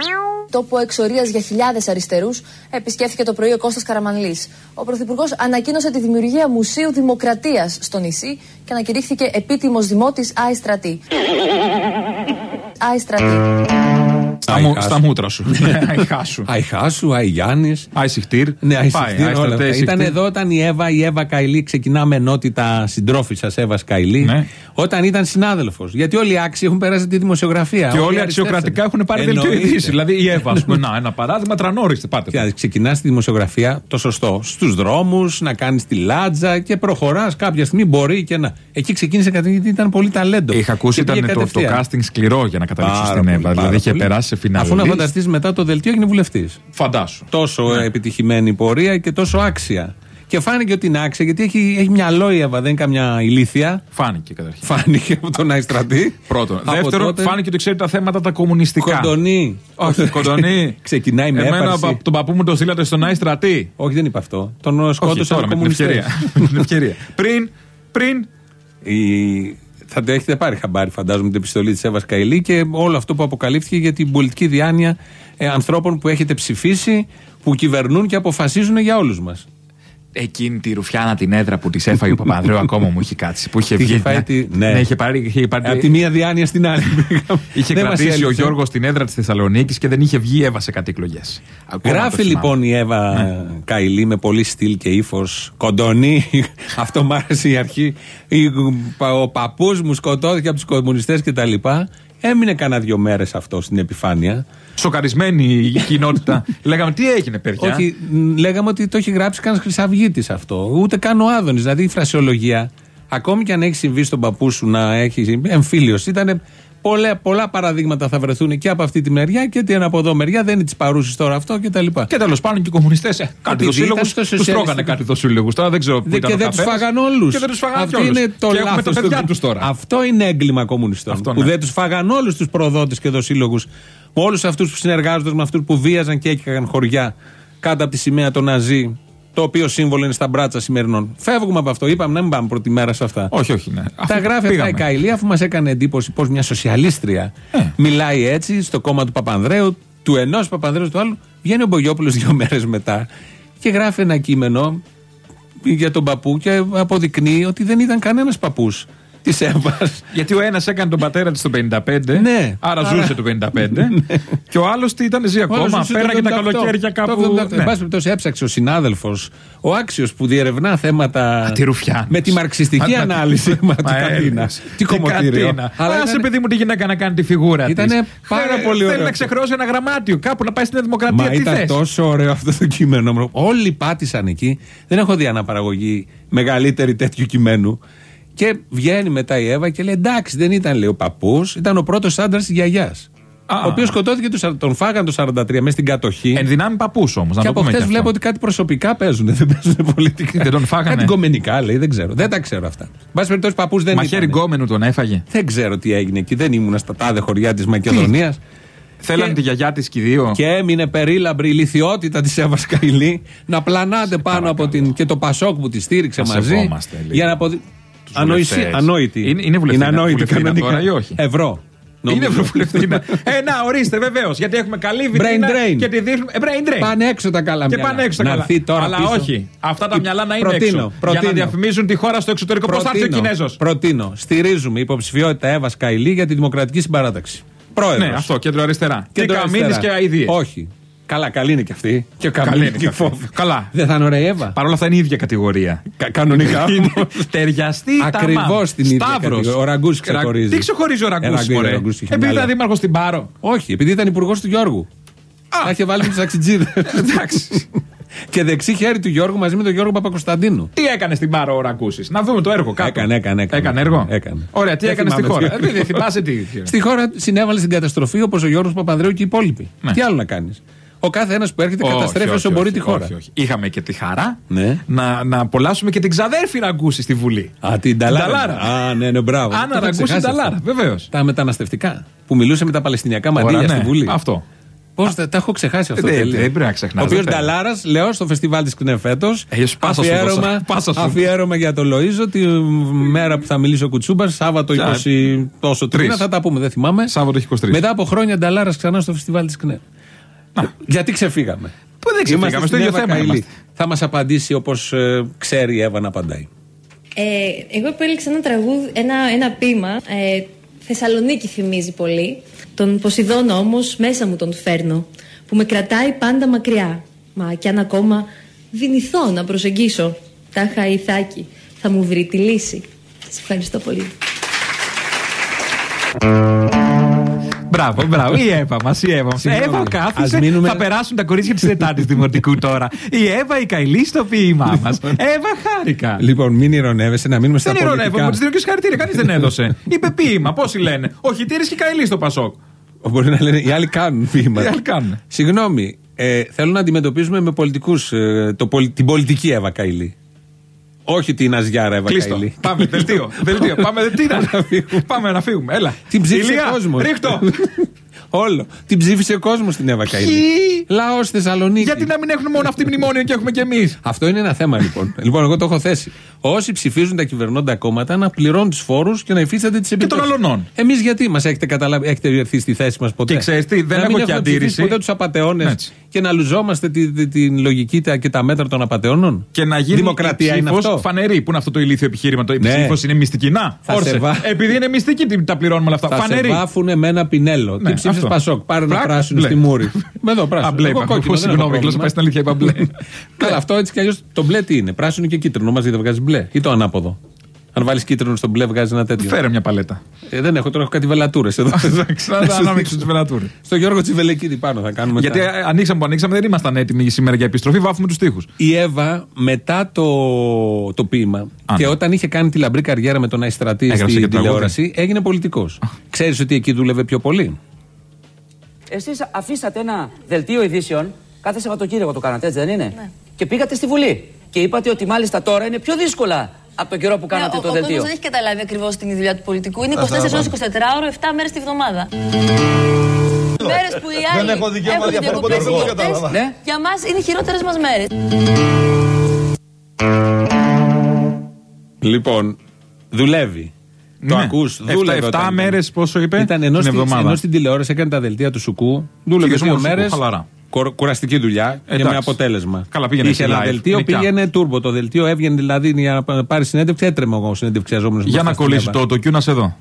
τόπο εξορίας για χιλιάδες αριστερούς, επισκέφθηκε το πρωί ο Κώστας Καραμανλής. Ο Πρωθυπουργός ανακοίνωσε τη δημιουργία Μουσείου Δημοκρατίας στο νησί και ανακηρύχθηκε επίτιμος δημότης Άι Στρατή. Άι Στρατή. Στα, μου, στα μούτρα σου. Αϊχά σου. Αϊχά σου, Αϊ Γιάννης. Άι Σιχτήρ. Ναι, Αϊ Πάει, Σιχτήρ, Άι όλα Στρατέ, αυτά. Ήταν Σιχτήρ. εδώ όταν η Εύα, η Εύα Καηλή ξεκινά με ενότητα συντρόφισσας Εύας Καηλή. Ναι. Όταν ήταν συνάδελφος. Γιατί όλοι οι άξιοι έχουν περάσει τη δημοσιογραφία. Και όλοι οι αριστεροί. αξιοκρατικά έχουν πάρει δελτίο Εννοείται. ειδήσει. Δηλαδή η Εύα, ας πούμε, να, ένα παράδειγμα, τρανόριστε. Πάτε. Κοιτάξτε, ξεκινάς τη δημοσιογραφία το σωστό. Στους δρόμους, να κάνεις τη λάτζα και προχωράς. Κάποια στιγμή μπορεί και να. Εκεί ξεκίνησε κατά γιατί ήταν πολύ ταλέντο. Είχα ακούσει Και πήγε ήταν το, το κατευθείαν. casting σκληρό για να καταλήξω Πάρα στην πολύ, Εύα. πάρα Δηλαδή είχε πολύ. περάσει σε φινάλε. Αφού να φανταστείς μετά το δελτίο έγινε βουλευτής. Φαντάσου. Τόσο επιτυχημένη πορεία και τόσο άξια. Και φάνηκε ότι είναι άξια γιατί έχει, έχει μυαλό η Εύα, δεν είναι καμιά ηλίθια. Φάνηκε καταρχήν. Φάνηκε από τον Αϊστρατή. Πρώτον. Από Δεύτερον, τότε- φάνηκε ότι ξέρει τα θέματα τα κομμουνιστικά. Κοντονή. Όχι, κοντονή. Ξεκινάει με Εμένα έπαρση. πα- τον παππού μου το στείλατε στον Άι Στρατή. Όχι, δεν είπα αυτό. Τον Όχι, σκότωσαν τώρα οι με την κομμουνιστές. ευκαιρία. Με την ευκαιρία. Πριν, πριν. Η... Θα το έχετε πάρει χαμπάρι, φαντάζομαι, την επιστολή της Εύας Καηλή και όλο αυτό που αποκαλύφθηκε για την πολιτική διάνοια ε, ανθρώπων που έχετε ψηφίσει, που κυβερνούν και αποφασίζουν για όλους μας. Εκείνη τη ρουφιάνα την έδρα που της έφαγε ο Παπανδρέου ακόμα μου είχε κάτσει. Που είχε Τι είχε βγει. φάει, μια- τι- ναι. είχε πάρει. Είχε, πάρει Από τη μία διάνοια στην άλλη. είχε Δεν μας κρατήσει ο έλειψε. Γιώργος την έδρα της Θεσσαλονίκης και δεν είχε βγει, έβασε κάτι εκλογές. Γράφει λοιπόν η Εύα Ναι. Καηλή με πολύ στυλ και ύφος. Κοντονή. Αυτό μ' άρεσε η αρχή. Η- Ο παππούς μου σκοτώθηκε από τους κομμουνιστές κτλ. Έμεινε κανένα δύο μέρες αυτό στην επιφάνεια. Σοκαρισμένη η κοινότητα. Λέγαμε τι έγινε, παιδιά; Όχι, μ, λέγαμε ότι το έχει γράψει κανένας χρυσαυγίτη αυτό. Ούτε καν ο Άδωνης. Δηλαδή η φρασιολογία, ακόμη και αν έχει συμβεί στον παππού σου να έχει εμφύλιος, ήταν Πολλά, πολλά παραδείγματα θα βρεθούν και από αυτή τη μεριά και την από εδώ μεριά. Δεν είναι της παρούσης τώρα αυτό κτλ. Και τέλος πάντων και οι κομμουνιστές. Ε, κάτι Επειδή δοσύλλογου. ήταν στο Τους σοσιαλιστικό- τρώγανε κάτι δοσύλλογου. Τώρα δεν ξέρω πού Δε- ήταν και ο δεν τους καφένας. φάγαν όλους. Και δεν τους φάγαν Αυτό κιόλας. είναι το και έχουμε λάθος τα παιδιά του τώρα. Αυτό είναι έγκλημα κομμουνιστών. Αυτό, Που ναι. δεν τους φάγαν όλους τους προδότες και δοσύλλογου. Όλους αυτούς που συνεργάζονταν με αυτούς που βίαζαν και έκαιγαν χωριά κάτω από τη σημαία των Ναζί. Το οποίο σύμβολο είναι στα μπράτσα σημερινών. Φεύγουμε από αυτό. Είπαμε να μην πάμε πρώτη μέρα σε αυτά. Όχι, όχι, ναι. Τα Αφού γράφει αυτά πήγαμε. η Καηλή, αφού μας έκανε εντύπωση πως μια σοσιαλίστρια Ε. μιλάει έτσι στο κόμμα του Παπανδρέου, του ενός Παπανδρέου του άλλου. Βγαίνει ο Μπογιόπουλος δύο μέρες μετά και γράφει ένα κείμενο για τον παππού και αποδεικνύει ότι δεν ήταν κανένας παππούς της Εύα. Γιατί ο ένας έκανε τον πατέρα της το 55, Ναι. άρα Άρα- ζούσε το 55, και ο άλλος τι ήταν ζει ακόμα. Πέραγε τα καλοκαίρια κάπου. Εν Ναι. πάση περιπτώσει, έψαξε ο συνάδελφος, ο άξιος που διερευνά θέματα. τη Ρουφιάνος. Με τη μαρξιστική Μα- μα- ανάλυση. Μα τι Μα κατίνα. έλεγες. Τι κομμωτήριο. κατίνα. Αλλά Άσε, ήταν- παιδί μου, τη γυναίκα να κάνει τη φιγούρα της. Ήτανε πάρα πολύ ωραίο Θέλει να αυτό. ξεχρεώσει ένα γραμμάτιο κάπου να πάει στην Δημοκρατία. Μα Τι ήταν θες; τόσο ωραίο αυτό το κείμενο. Όλοι πάτησαν εκεί. Δεν έχω δει αναπαραγωγή μεγαλύτερη τέτοιου κειμένου. Και βγαίνει μετά η Εύα και λέει: Εντάξει, δεν ήταν λέει ο παππούς, ήταν ο πρώτος άντρας της γιαγιάς. Ο οποίος σκοτώθηκε, του- τον φάγαν το 43 μέσα στην κατοχή. Εν δυνάμει παππούς όμως. και από χτε βλέπω ότι κάτι προσωπικά παίζουν. Δεν παίζουν πολιτικά. Δεν τον φάγανε. Κάτι κομμενικά λέει, δεν ξέρω. Δεν τα ξέρω αυτά. Εν πάση περιπτώσει, παππούς δεν Μαχαίρι ήταν. γκόμενου τον έφαγε. Δεν ξέρω τι έγινε εκεί. Δεν ήμουν στα τάδε χωριά της Μακεδονίας. Θέλανε τη γιαγιά της και οι δύο. Και έμεινε περίλαμπρη η λιθιότητα της Εύας Καηλή να πλανάτε πάνω από την. και το Πασόκ που τη στήριξε Να μαζί. σεβόμαστε λίγο. Για να αποδει... Ανοησία, βουλευτές. ανόητη. Είναι- είναι βουλευτήνα- ανόητη βουλευτήνα κανονικά. τώρα ή όχι; Ευρώ. Είναι νομίζω. ευρωβουλευτήνα. ε, να, ορίστε, βεβαίως. Γιατί έχουμε καλή βιτρίνα Brain drain. και τη δείχνουμε. Ε, brain drain. Πάνε έξω τα καλά Και μυαλά. πάνε έξω τα Να καλά. έρθει τώρα Αλλά πίσω. όχι. Αυτά τα Η- μυαλά να είναι προτείνω, έξω. Για προτείνω. να διαφημίζουν τη χώρα στο εξωτερικό. Πώς θα έρθει ο Προτείνω, Κινέζος. Προτείνω. Στηρίζουμε υποψηφιότητα Εύα Καηλή για τη Δημοκρατική Συμπαράταξη. Πρόεδρος. Ναι, αυτό, κέντρο αριστερά. Και Κέντρο καμίνη αριστερά. και αηδίες. Όχι. Καλά, καλή είναι και αυτή. Και ο Καλή Καμίνη είναι και και η αυτή. Φόβη. Καλά. Δεν θα είναι ωραία η Εύα. Παρ' όλα αυτά είναι η ίδια κατηγορία. Κα- κανονικά. Είναι Ταιριαστή τα Ακριβώς μάμ. την ίδια Σταύρος. κατηγορία. Ο Ραγκούς Ρα- ξεχωρίζει. Τι ξεχωρίζει ο Ε, Ραγκούς, Ραγκού- μωρέ; Ραγκούς είχε Επειδή μυαλό. ήταν δήμαρχος στην Πάρο. Όχι, επειδή ήταν υπουργός του Γιώργου. Τα είχε βάλει με τους αξιτζίδες. Εντάξει. και δεξί χέρι του Γιώργου μαζί με τον Γιώργο Παπακοσταντίνου. Τι έκανε στην Πάρο ο Ραγκούση. Να δούμε το έργο κάπου. Έκανε, έκανε, έκανε. Έκανε έργο; Έκανε. Ωραία, τι Δεν έκανε στη θυμάμαι χώρα; τι Ε, Δεν θυμάσαι τι. Στη χώρα συνέβαλε στην καταστροφή όπως ο Γιώργος Παπανδρέου και οι υπόλοιποι. Ναι. Τι άλλο να κάνεις; Ο κάθε ένας που έρχεται Όχι, καταστρέφει όχι, όσο μπορεί όχι, τη χώρα. όχι, όχι. Είχαμε και τη χαρά Ναι. να, να απολαύσουμε και την ξαδέρφη Ραγκούση στη Βουλή. Α, την Νταλάρα. Νταλάρα. Α, ναι, ναι, μπράβο. Άννα Το είχα Ραγκούση ξεχάσει Νταλάρα, αυτό. βεβαίως. Τα μεταναστευτικά. Που μιλούσε με τα Παλαιστινιακά μαντήλια Ωραία, στη ναι, Βουλή. Αυτό. Πώς τα, τα έχω ξεχάσει αυτό. Δεν- τελείως. δεν πρέπει να ξεχνάς, Ο οποίος δεν πρέπει. Νταλάρας, λέω, στο φεστιβάλ της ΚΝΕ φέτος. Ε, πάσα σου αφιέρωμα, δώσα. Πάσα σου. αφιέρωμα για το Λοίζο τη μέρα που θα μιλήσει ο Κουτσούμπας, Σάββατο Τσα, 20 τόσο τρεις. τρίνα, θα τα πούμε, δεν θυμάμαι. Σάββατο 23. Μετά από χρόνια Νταλάρας ξανά στο φεστιβάλ της ΚΝΕ. Γιατί ξεφύγαμε; Πού δεν ξεφύγαμε, Είμαστε στο στην ίδιο Εύα θέμα Καηλή. είμαστε. Θα μας απαντήσει όπως ξέρει η Εύα να απαντάει. Ε, εγώ επέλεξα ένα τραγούδι, ένα, ένα ποίημα. Ε, Θεσσαλονίκη θυμίζει πολύ. Τον Ποσειδώνα όμως μέσα μου τον φέρνω. Που με κρατάει πάντα μακριά. Μα κι αν ακόμα δυνηθώ να προσεγγίσω. Τάχα Ιθάκη θα μου βρει τη λύση. Σας ευχαριστώ πολύ. Μπράβο, μπράβο. Η Εύα μας, η Εύα μας. Συγγνώμη. Εύα κάθισε. Ας μείνουμε- Θα περάσουν τα κορίτσια της Τετάρτης Δημοτικού τώρα. Η Εύα η Καηλή στο ποίημά μας. Εύα χάρηκα. Λοιπόν, μην ηρωνεύεσαι, να μείνουμε στα Δεν ηρωνεύω, πολιτικά. μου τη δίνω και συγχαρητήρια. Κανείς δεν έδωσε. Είπε ποίημα, πόσοι λένε. Ο Χιτήρη και η Καηλή στο Πασόκ. Μπορεί να λένε, οι άλλοι κάνουν βήμα. Οι άλλοι κάνουν. Συγγνώμη, ε, θέλω να αντιμετωπίζουμε με πολιτικούς την πολιτική Εύα Καηλή. Όχι την Αζιάρα Εύα Κλείστο. Καηλή. Πάμε, δελτίο. δελτίο. Πάμε, τι να Πάμε να φύγουμε. Έλα. Την ψήφισε Ηλία, κόσμος. Ρίχτω. Όλο. Την ψήφισε κόσμος στην Εύα Καηλή. Ποιοι; Λαός Θεσσαλονίκη. Γιατί να μην έχουν μόνο αυτή μνημόνιο και έχουμε κι εμείς; Αυτό είναι ένα θέμα λοιπόν. λοιπόν, εγώ το έχω θέσει. Όσοι ψηφίζουν τα κυβερνώντα κόμματα να πληρώνουν τους φόρους και να υφίστανται τις επιπτώσει. των αλλωνών. Εμείς γιατί μας έχετε καταλάβει, έχετε έρθει στη θέση μας ποτέ; Και ξέρεις τι, δεν να έχω μην και έχουμε ψηφίσει αντίρρηση. ποτέ τους απαταιώνες Έτσι. Και να λουζόμαστε τη, τη- την λογική τα- και τα μέτρα των απαταιώνων. Και να γίνει Δημοκρατία η είναι ψήφος αυτό. φανερή. Πού είναι αυτό το ηλίθιο επιχείρημα. Το η Ναι. ψήφος είναι μυστική; Να, Θα όρσε. σε βά- Επειδή είναι μυστική τι- τα πληρώνουμε όλα αυτά. Θα φανερή. σε βάφουνε με ένα πινέλο. Ναι, Τι ψήφισες αυτό. Πασόκ; Πάρε ένα Πλακ, πράσινο μπλε. στη μούρη. Με εδώ Α, πράσινο. μπλε Εγώ είπα. κόκκινο, Ω, δεν έχω Συγγνώμη, γλώσσα πρόβλημα. πάει στην αλήθεια, είπα μπλε. Καλά, αυτό έτσι κι αλλιώς το μπλε τι είναι; Πράσινο και κίτρινο. Μαζί δεν βγάζει μπλε. Ή το ανάποδο. Αν βάλεις κίτρινο στο μπλε, βγάζει ένα τέτοιο. Φέρε μια παλέτα. Ε, δεν έχω, τώρα έχω κάτι βελατούρες εδώ. Εντάξει, να τα ανάμειξω τι βελατούρε. Στο Γιώργο Τσιβελεκίδη πάνω θα κάνουμε. Γιατί τα- ε, ανοίξαμε που ανοίξαμε, δεν ήμασταν έτοιμοι σήμερα για επιστροφή, βάφουμε τους τοίχου. Η Εύα μετά το, το ποίημα και όταν είχε κάνει τη λαμπρή καριέρα με τον Αϊστρατή Έγραψε στην και τραγούδι. τηλεόραση έγινε πολιτικός. Ξέρεις ότι εκεί δούλευε πιο πολύ; Εσείς αφήσατε ένα δελτίο ειδήσεων, κάθε Σαββατοκύριακο το κάνατε, έτσι δεν είναι; Και πήγατε στη Βουλή. Και είπατε ότι μάλιστα τώρα είναι πιο δύσκολα από τον καιρό που κάνατε Ναι, το ο, ο δελτίο. κόσμος δεν έχει καταλάβει ακριβώς την δουλειά του πολιτικού. Είναι 24 Αυτά, ώρες, πάμε. 24 ώρο, 7 μέρες τη βδομάδα. Μέρες που οι Δεν άλλοι έχω δικαίωμα έχουν διαφορά από διακοπές τον εγώ, ηγετές, κατάλαβα. Ναι. για μας είναι οι χειρότερες μας μέρες. Λοιπόν, δουλεύει. Το Ναι. ακούς, Εφτά- δούλευε. εφτά όταν ήταν. μέρες, πόσο είπε, Ήταν ενώ, την στην, εβδομάδα. ενώ στην τηλεόραση έκανε τα δελτία του Σουκού. Δούλευε Πήγε δύο μόνο μέρες. Σουκού, χαλαρά. Κουραστική δουλειά και Εντάξει. με αποτέλεσμα. Καλά, πήγαινε Είχε έτσι ένα live. δελτίο, Νοικιά. πήγαινε τούρμπο. Το δελτίο έβγαινε δηλαδή για να πάρει συνέντευξη. Έτρεμε εγώ συνέντευξιαζόμενο. Για να κολλήσει το autocue να σε δω.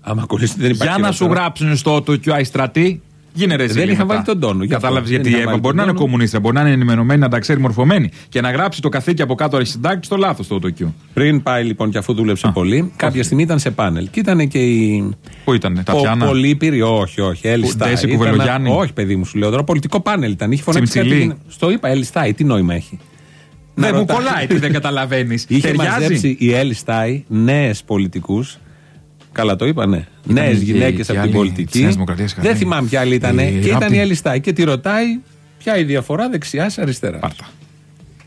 Άμα κολλήσει δεν υπάρχει. Για να σου χειρότερο. γράψουν στο autocue αϊστρατή. Γίνε ρε Δεν ζήλι είχαν μετά. βάλει τον τόνο, γι' αυτό. Κατάλαβες Δεν γιατί η είχαν Εύα βάλει μπορεί τον να είναι τόνο. κομμουνίστρα, μπορεί να είναι ενημερωμένη, να τα ξέρει μορφωμένη και να γράψει το καθήκη από κάτω αρχισυντάκτης στο λάθος το autocue. Πριν πάει λοιπόν και αφού δούλεψε πολύ, κάποια στιγμή ήταν σε πάνελ. Και ήταν και η. Πού ήταν, Ο Τατιάνα. Πολύπυρη, όχι, όχι. Ελιστάι. Ντέση Ήταν- Κουβελογιάννη; Όχι, παιδί μου, σου λέω τώρα. Πολιτικό πάνελ ήταν. Είχε φωνάξει Τσιμτσιλή. κάτι. Στο είπα, Ελιστάι, τι νόημα έχει. Δεν Να μου ρωτά- κολλάει, τι δεν καταλαβαίνεις. Είχε μαζέψει η Έλλη Στάι νέες πολιτικούς. Καλά το είπα, ναι. Νέες και- γυναίκες και από την άλλοι της πολιτική. Νέας Δημοκρατίας, Δεν κάτι. θυμάμαι ποια άλλη ήταν. Η Και ήταν Ράπτη. η Έλλη Στάι. Και τη ρωτάει ποια η διαφορά δεξιά αριστερά; Πάρτα.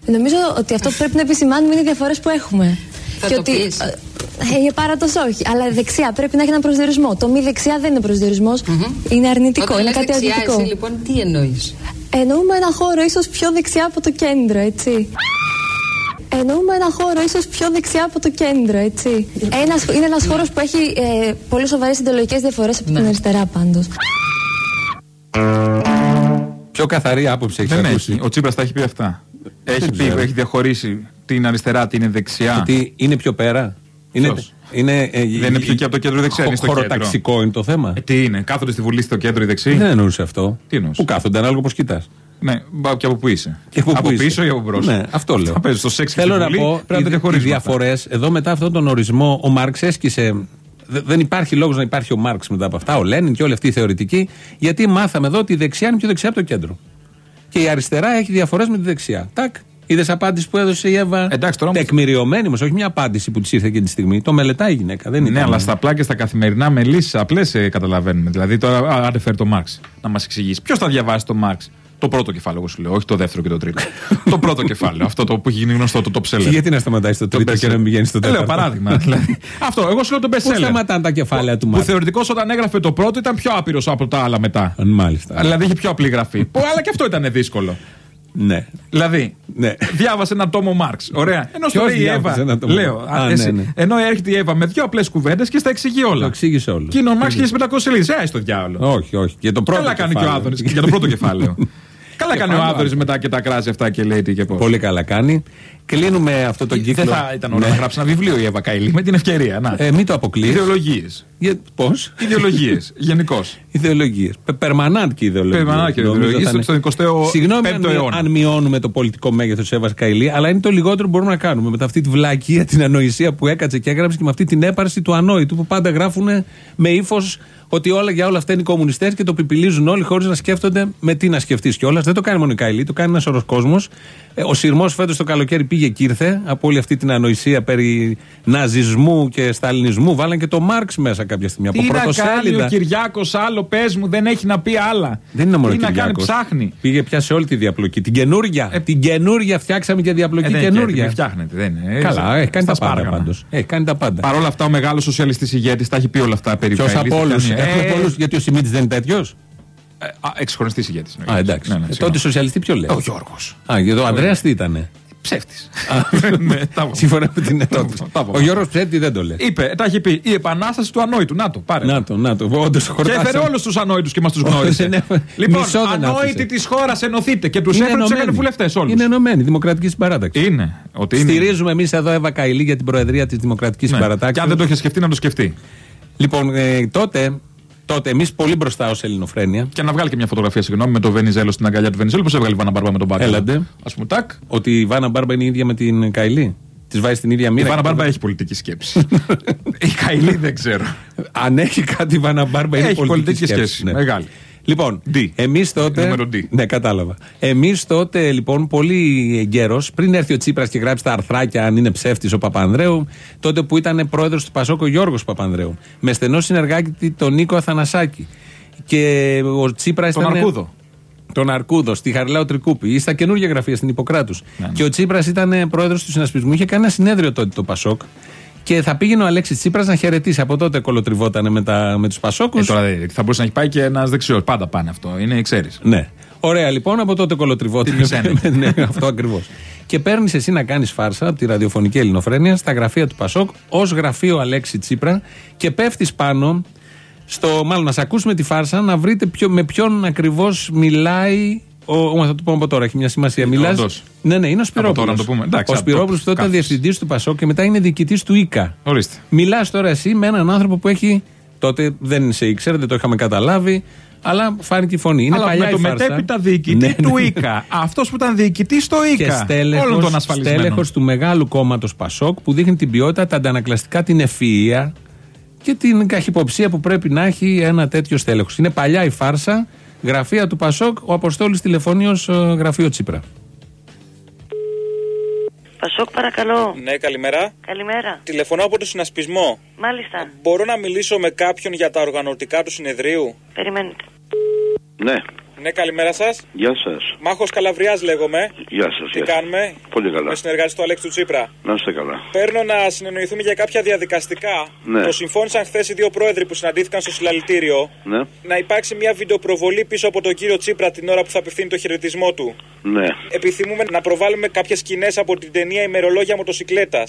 Νομίζω ότι αυτό που πρέπει να επισημάνουμε είναι οι διαφορές που έχουμε. Θα και το ότι. πεις. ε, ε, για παράτος όχι. Αλλά δεξιά πρέπει να έχει έναν προσδιορισμό. Το μη δεξιά δεν είναι προσδιορισμός, Είναι αρνητικό. Όταν είναι λες κάτι δεξιά, αρνητικό. εσύ λοιπόν τι εννοείς; Εννοούμε ένα χώρο ίσως πιο δεξιά από το κέντρο, έτσι. Εννοούμε ένα χώρο ίσως πιο δεξιά από το κέντρο, έτσι. Ένας, είναι ένας χώρος που έχει ε, πολύ σοβαρές ιδεολογικές διαφορές από την αριστερά, πάντως. Πιο καθαρή άποψη έχεις Δεν ακούσει. έχει. Ο Τσίπρας τα έχει πει αυτά. Έχει πει, ξέρω. έχει διαχωρίσει την αριστερά, την δεξιά. Ότι είναι πιο πέρα. Είναι, Ποιος; είναι, ε, Δεν είναι πιο εκεί από το κέντρο ή δεξιά, χω- είναι στο κέντρο. χωροταξικό είναι το θέμα. Ε, τι είναι, κάθονται στη Βουλή στο κέντρο ή δεξί. Δεν εννοούσε αυτό. Τι εννοούσες; Που κάθονται, ανάλογα πώ κοιτάς. Ναι, μπα, και από πού είσαι. Και από, πού είσαι. πίσω ή από μπρος. Ναι, αυτό λέω. Θα παίζεις στο σεξ Θέλω στη να Βουλή, πω πρέπει να τα οι, οι διαχωρίζουμε αυτά. διαφορές. Εδώ μετά αυτόν τον ορισμό, ο Μάρξ έσκησε. Δε- Δεν υπάρχει λόγος να υπάρχει ο Μάρξ μετά από αυτά, ο Λένιν και όλη αυτή η θεωρητική, γιατί μάθαμε εδώ ότι η δεξιά είναι πιο δεξιά από το κέντρο. Και η αριστερά έχει διαφορές με τη δεξιά. Τάκ. Είδες απάντηση που έδωσε η Εύα; Εντάξει, τώρα όμως- Τεκμηριωμένη όμως, όχι μια απάντηση που της ήρθε εκείνη τη στιγμή. Το μελετάει η γυναίκα. Δεν Ναι, ήταν- αλλά στα πλάκια, στα καθημερινά με λύσει απλέ καταλαβαίνουμε. Δηλαδή, τώρα α, άντε φέρει το Μάρξ να μας εξηγήσει. Ποιος θα διαβάσει το Μάρξ; Το πρώτο κεφάλαιο, εγώ σου λέω, όχι το δεύτερο και το τρίτο. το πρώτο κεφάλαιο, αυτό το που έχει γίνει γνωστό, το top seller. Και γιατί να σταματάει στο Το τρίτο και best να μην πηγαίνει στο seller. τέταρτο; Λέω παράδειγμα. δηλαδή. αυτό, εγώ σου λέω το best Πού seller. σταματάνε τα κεφάλαια του Που Μάρξ. θεωρητικός όταν έγραφε το πρώτο ήταν πιο άπειρος από τα άλλα μετά. Μάλιστα. Δηλαδή είχε πιο απλή γραφή. Που, αλλά και αυτό ήταν δύσκολο. Ναι. Δηλαδή, Ναι. διάβασε ένα τόμο Μάρξ. Ωραία. Ενώ στο Ποιος λέει η Εύα. διάβασε ένα τόμο; Λέω. Α, α, ναι, εσύ. ναι. Ενώ έρχεται η Εύα με δύο απλές κουβέντες και στα εξηγεί όλα. Το εξήγησε όλο. Και είναι ο Μάρξ 1500 σελίδες. Ε, στο διάλογο. Όχι, όχι. Για το πρώτο Καλά κάνει και ο κεφάλαιο. Άδωνης για το πρώτο κεφάλαιο. Καλά Και κάνει ο πάνω Άδωνης άλλο. μετά και τα κράζει αυτά και λέει τι και πώς. Πολύ καλά κάνει. Κλείνουμε αυτό το κύκλο. Δεν θα ήταν ωραίο Ναι. να γράψει ένα βιβλίο η Εύα Καηλή με την ευκαιρία. Να. Ε, μην το αποκλείεις. Ιδεολογίες. Πώς; Ιδεολογίες. Γενικώς. Ιδεολογίες. Περμανάντ και ιδεολογίες. Περμανάντ και Νομίζω ιδεολογίες θα είναι- στον 25ο Συγγνώμη αν, αιώνα. αν μειώνουμε το πολιτικό μέγεθος της Εύας Καηλή, αλλά είναι το λιγότερο που μπορούμε να κάνουμε. Με αυτή τη βλακεία, την ανοησία που έκατσε και έγραψε και με αυτή την έπαρση του ανόητου που πάντα γράφουν με ύφος ότι όλα για όλα αυτά είναι οι κομμουνιστές και το πιπιλίζουν όλοι χωρίς να σκέφτονται με τι να σκεφτείς κιόλας. Δεν το κάνει μόνο η Καηλή, το κάνει ένας σωρό κόσμος. Ο σειρμός φέτος το καλοκαίρι πήγε και ήρθε από όλη αυτή την ανοησία περί ναζισμού και σταλινισμού. Βάλαν και το Μάρξ μέσα κάποια στιγμή. Τι από να κάνει ο πρωτοσέλιδα. Κυριάκος άλλο, πες μου, δεν έχει να πει άλλα. Δεν είναι μόνο Τι να κάνει, Κυριάκος. ψάχνει. Πήγε πια σε όλη τη διαπλοκή. Την καινούρια. την καινούρια φτιάξαμε και διαπλοκή Ε, δεν είναι καινούρια. έτοιμη, φτιάχνεται, δεν είναι. Καλά, Ε, έχει κάνει στα τα πάντα σπάργανα. πάντως. Έχει κάνει τα πάντα. Παρ' όλα αυτά, ο μεγάλος σοσιαλιστής ηγέτης τα έχει πει όλα αυτά περί Ποιος Καηλής, από τα όλου. κάνει. Έχουμε Ε, πολλούς. Γιατί ο Σιμίτης δεν είναι τέτοιος; Εξχρονιστή ηγέτης. Α, εντάξει. Ναι, ναι, Ε, συγγνώμη. τότε σοσιαλιστή ποιο λέει. Ο Γιώργο. Α, γιατί ο Ανδρέας τι ήταν. Ψεύτης. Ναι, Σύμφωνα με την ερώτηση. Ο Γιώργος Ψέτη δεν το λέει. Είπε, τα έχει πει, η επανάσταση του ανόητου. Να το, πάρε. Να το, να το. Όντως Και έφερε όλους τους ανόητους και μας τους γνώρισε. Ναι, λοιπόν, μισό δεν άφησε. ανόητοι της χώρας ενωθείτε και τους Είναι έφερε τους έκανε ενωμένοι. βουλευτές όλους. Είναι ενωμένη. Δημοκρατική συμπαράταξη. Είναι. Ότι είναι. Στηρίζουμε εμείς εδώ Εύα Καηλή για την Προεδρία της Δημοκρατικής Ναι. Συμπαρατάξη. Και αν δεν το είχε σκεφτεί, να το σκεφτεί. Λοιπόν, ε, τότε, τότε εμείς πολύ μπροστά ως Ελληνοφρένεια. Και να βγάλει και μια φωτογραφία, συγγνώμη, με το Βενιζέλο στην αγκαλιά του Βενιζέλου. Πώς έβγαλε η Βάνα Μπάρμπα με τον Μπάκαλα. Έλαντε. Α πούμε, τάκ. Ότι η Βάνα Μπάρμπα είναι η ίδια με την Καηλή. Της βάζει στην ίδια Η μοίρα. Βάνα και Μπάρμπα το- έχει πολιτική σκέψη. η Καηλή δεν ξέρω. Αν έχει κάτι η Βάνα Μπάρμπα είναι Έχει πολιτική, πολιτική σκέψη. σκέψη, ναι. μεγάλη. Λοιπόν, D. εμείς τότε. Νούμερο D. Ναι, κατάλαβα. Εμείς τότε, λοιπόν, πολύ εγκαίρω, πριν έρθει ο Τσίπρας και γράψει τα αρθράκια, αν είναι ψεύτης ο Παπανδρέου, τότε που ήταν πρόεδρος του Πασόκ ο Γιώργος Παπανδρέου, με στενό συνεργάτη τον Νίκο Αθανασάκη. Και ο Τσίπρας Τον ήταν. Αρκούδο. Τον Αρκούδο, στη Χαριλάου Τρικούπη ή στα καινούργια γραφεία στην Ιπποκράτους. Ναι, Και ο Τσίπρας ήταν πρόεδρος του συνασπισμού, είχε κάνει ένα συνέδριο τότε το Πασόκ. Και θα πήγαινε ο Αλέξης Τσίπρας να χαιρετήσει. Από τότε κολοτριβότανε με, τα- με τους Πασόκους. Ε, τώρα δεν- θα μπορούσε να έχει πάει και ένας δεξιός. Πάντα πάνε αυτό. Είναι, ξέρεις. Ναι. Ωραία, λοιπόν, από τότε κολοτριβόταν. Τι μισένε. ναι, αυτό ακριβώς. Και παίρνεις εσύ να κάνεις φάρσα από τη ραδιοφωνική ελληνοφρένεια στα γραφεία του Πασόκ ως γραφείο Αλέξη Τσίπρα και πέφτεις πάνω στο. Μάλλον να σε ακούσουμε τη φάρσα να βρείτε ποιο, με ποιον ακριβώς μιλάει. Ο, ο, θα το πούμε από τώρα, έχει μια σημασία. Μιλάς, όντως. ναι, ναι, είναι ο τώρα Σπυρόπουλο. να το πούμε. Εντάξει, ο από Σπυρόπουλο το- που τότε ήταν κάθεσαι. διευθυντής του Πασόκ και μετά είναι διοικητής του ΙΚΑ. Ορίστε. Μιλάς τώρα εσύ με έναν άνθρωπο που έχει. Τότε δεν σε ήξερε, δεν το είχαμε καταλάβει, αλλά φάνηκε η φωνή. Είναι Αλλά παλιά με το η φάρσα. μετέπειτα διοικητή Ναι, του ναι. ΙΚΑ. Αυτός που ήταν διοικητής στο Και ΙΚΑ. Όλων των ασφαλισμένων. στέλεχος του μεγάλου κόμματος Πασόκ που δείχνει την ποιότητα, τα αντανακλαστικά, την ευφυΐα και την καχυποψία που πρέπει να έχει ένα τέτοιο στέλεχος. Είναι παλιά η φάρσα, γραφεία του Πασόκ, ο Αποστόλης τηλεφωνίω γραφείο Τσίπρα. Πασόκ, παρακαλώ. Ναι, καλημέρα. Καλημέρα. Τηλεφωνώ από το συνασπισμό. Μάλιστα. Μπορώ να μιλήσω με κάποιον για τα οργανωτικά του συνεδρίου; Περιμένετε. Ναι, Ναι, καλημέρα σας. γεια σας. Μάχος Καλαβριάς λέγομαι. Γεια σας. Τι γεια σας. κάνουμε; Πολύ καλά. Με συνεργάτη του Αλέξη του Τσίπρα. Να είστε καλά. Παίρνω να συνεννοηθούμε για κάποια διαδικαστικά. Ναι. Το συμφώνησαν χθες οι δύο πρόεδροι που συναντήθηκαν στο συλλαλητήριο. Ναι, Να υπάρξει μια βιντεοπροβολή πίσω από τον κύριο Τσίπρα την ώρα που θα απευθύνει το χαιρετισμό του. ναι. Επιθυμούμε να προβάλλουμε κάποιες σκηνές από την ταινία ημερολόγια μοτοσυκλέτα.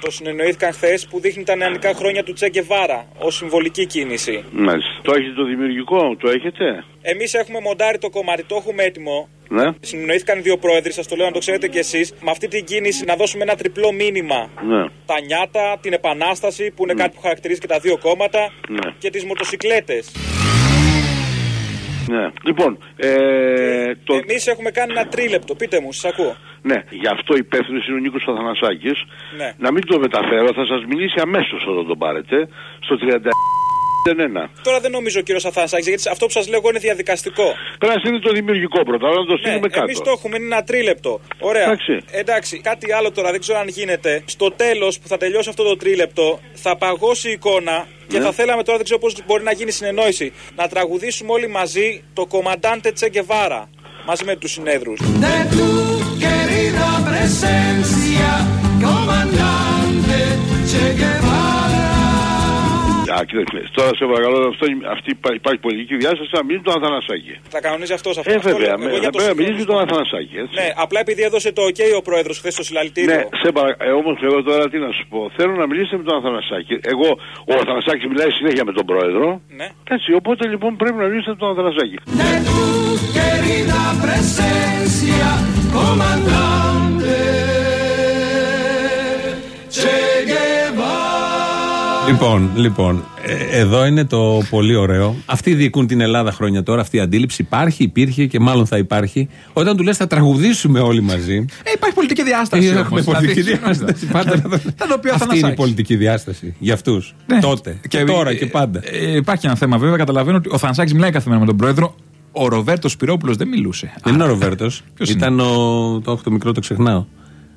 Το συνεννοήθηκαν χθες που δείχνει τα νεανικά χρόνια του Τσε Γκεβάρα ως συμβολική κίνηση. Μάλιστα. Το έχετε το δημιουργικό, το έχετε; Εμείς έχουμε μοντάρει το κομμάτι, το έχουμε έτοιμο. Ναι. Συνεννοήθηκαν οι δύο πρόεδροι, σας το λέω να το ξέρετε κι εσείς. Με αυτή την κίνηση να δώσουμε ένα τριπλό μήνυμα. Ναι. Τα νιάτα, την επανάσταση που είναι κάτι που χαρακτηρίζει και τα δύο κόμματα Ναι. και τις μοτοσυκλέτες. Ναι. Λοιπόν, ε, το... Εμείς έχουμε κάνει ένα τρίλεπτο, πείτε μου, σας ακούω. ναι, γι' αυτό υπεύθυνος είναι ο Νίκος Αθανασάκης. Ναι. Να μην το μεταφέρω, θα σας μιλήσει αμέσως όταν τον πάρετε. Στο 31. Τώρα δεν νομίζω ο κύριο Αθανασάκη, γιατί αυτό που σας λέω εγώ είναι διαδικαστικό. Πρέπει να στείλει το δημιουργικό πρώτα, να το στείλουμε κάτω. Εμείς Ναι, το έχουμε, είναι ένα τρίλεπτο. Ωραία. Εντάξει. Εντάξει, κάτι άλλο τώρα, δεν ξέρω αν γίνεται. Στο τέλος που θα τελειώσει αυτό το τρίλεπτο, θα παγώσει η εικόνα και Ναι. θα θέλαμε τώρα, δεν ξέρω πώς μπορεί να γίνει συνεννόηση, να τραγουδήσουμε όλοι μαζί το Κομμαντάντε Τσε Γκεβάρα. Μαζί με τους συνέδρους. De tu querida presencia, comandante Guevara. Α, κοίταξε. Τώρα σε παρακαλώ, αυτό, αυτή υπά- υπάρχει πολιτική διάσταση, να μιλήσει τον Αθανασάκη. Θα κανονίζει αυτός αυτό. Ε, αυτό βέβαια, λέω. με- Εγώ για θα το πρέπει να μιλήσει συγχρονισμό. τον Αθανασάκη. Έτσι. Ναι, απλά επειδή έδωσε το OK ο πρόεδρος χθες στο συλλαλητήριο. Ναι, σε παρα... ε, όμως εγώ τώρα τι να σου πω. Θέλω να μιλήσετε με τον Αθανασάκη. Εγώ, ο Αθανασάκης μιλάει συνέχεια με τον πρόεδρο. Ναι. Έτσι, οπότε λοιπόν πρέπει να μιλήσετε με τον Αθανασάκη. De tu querida presencia, comandante Che Guevara. Λοιπόν, λοιπόν, ε, εδώ είναι το πολύ ωραίο. Αυτοί διοικούν την Ελλάδα χρόνια τώρα. Αυτή η αντίληψη υπάρχει, υπήρχε και μάλλον θα υπάρχει. Όταν του λες θα τραγουδήσουμε όλοι μαζί. Ε, υπάρχει πολιτική διάσταση. Έχουμε όμως, πολιτική δηλαδή. διάσταση. Πάντα να το- Θα το πει ο Αυτή είναι η Αθανασάκης. πολιτική διάσταση για αυτούς. Ναι. Τότε. Και, τώρα και πάντα. Ε, υπάρχει ένα θέμα βέβαια. Καταλαβαίνω ότι ο Θανασάκης μιλάει κάθε μέρα με τον πρόεδρο. Ο Ροβέρτος Σπυρόπουλος δεν μιλούσε. Δεν είναι ο Ροβέρτος. Ποιος είναι; Ήταν ο. Το έχω το μικρό, το ξεχνάω.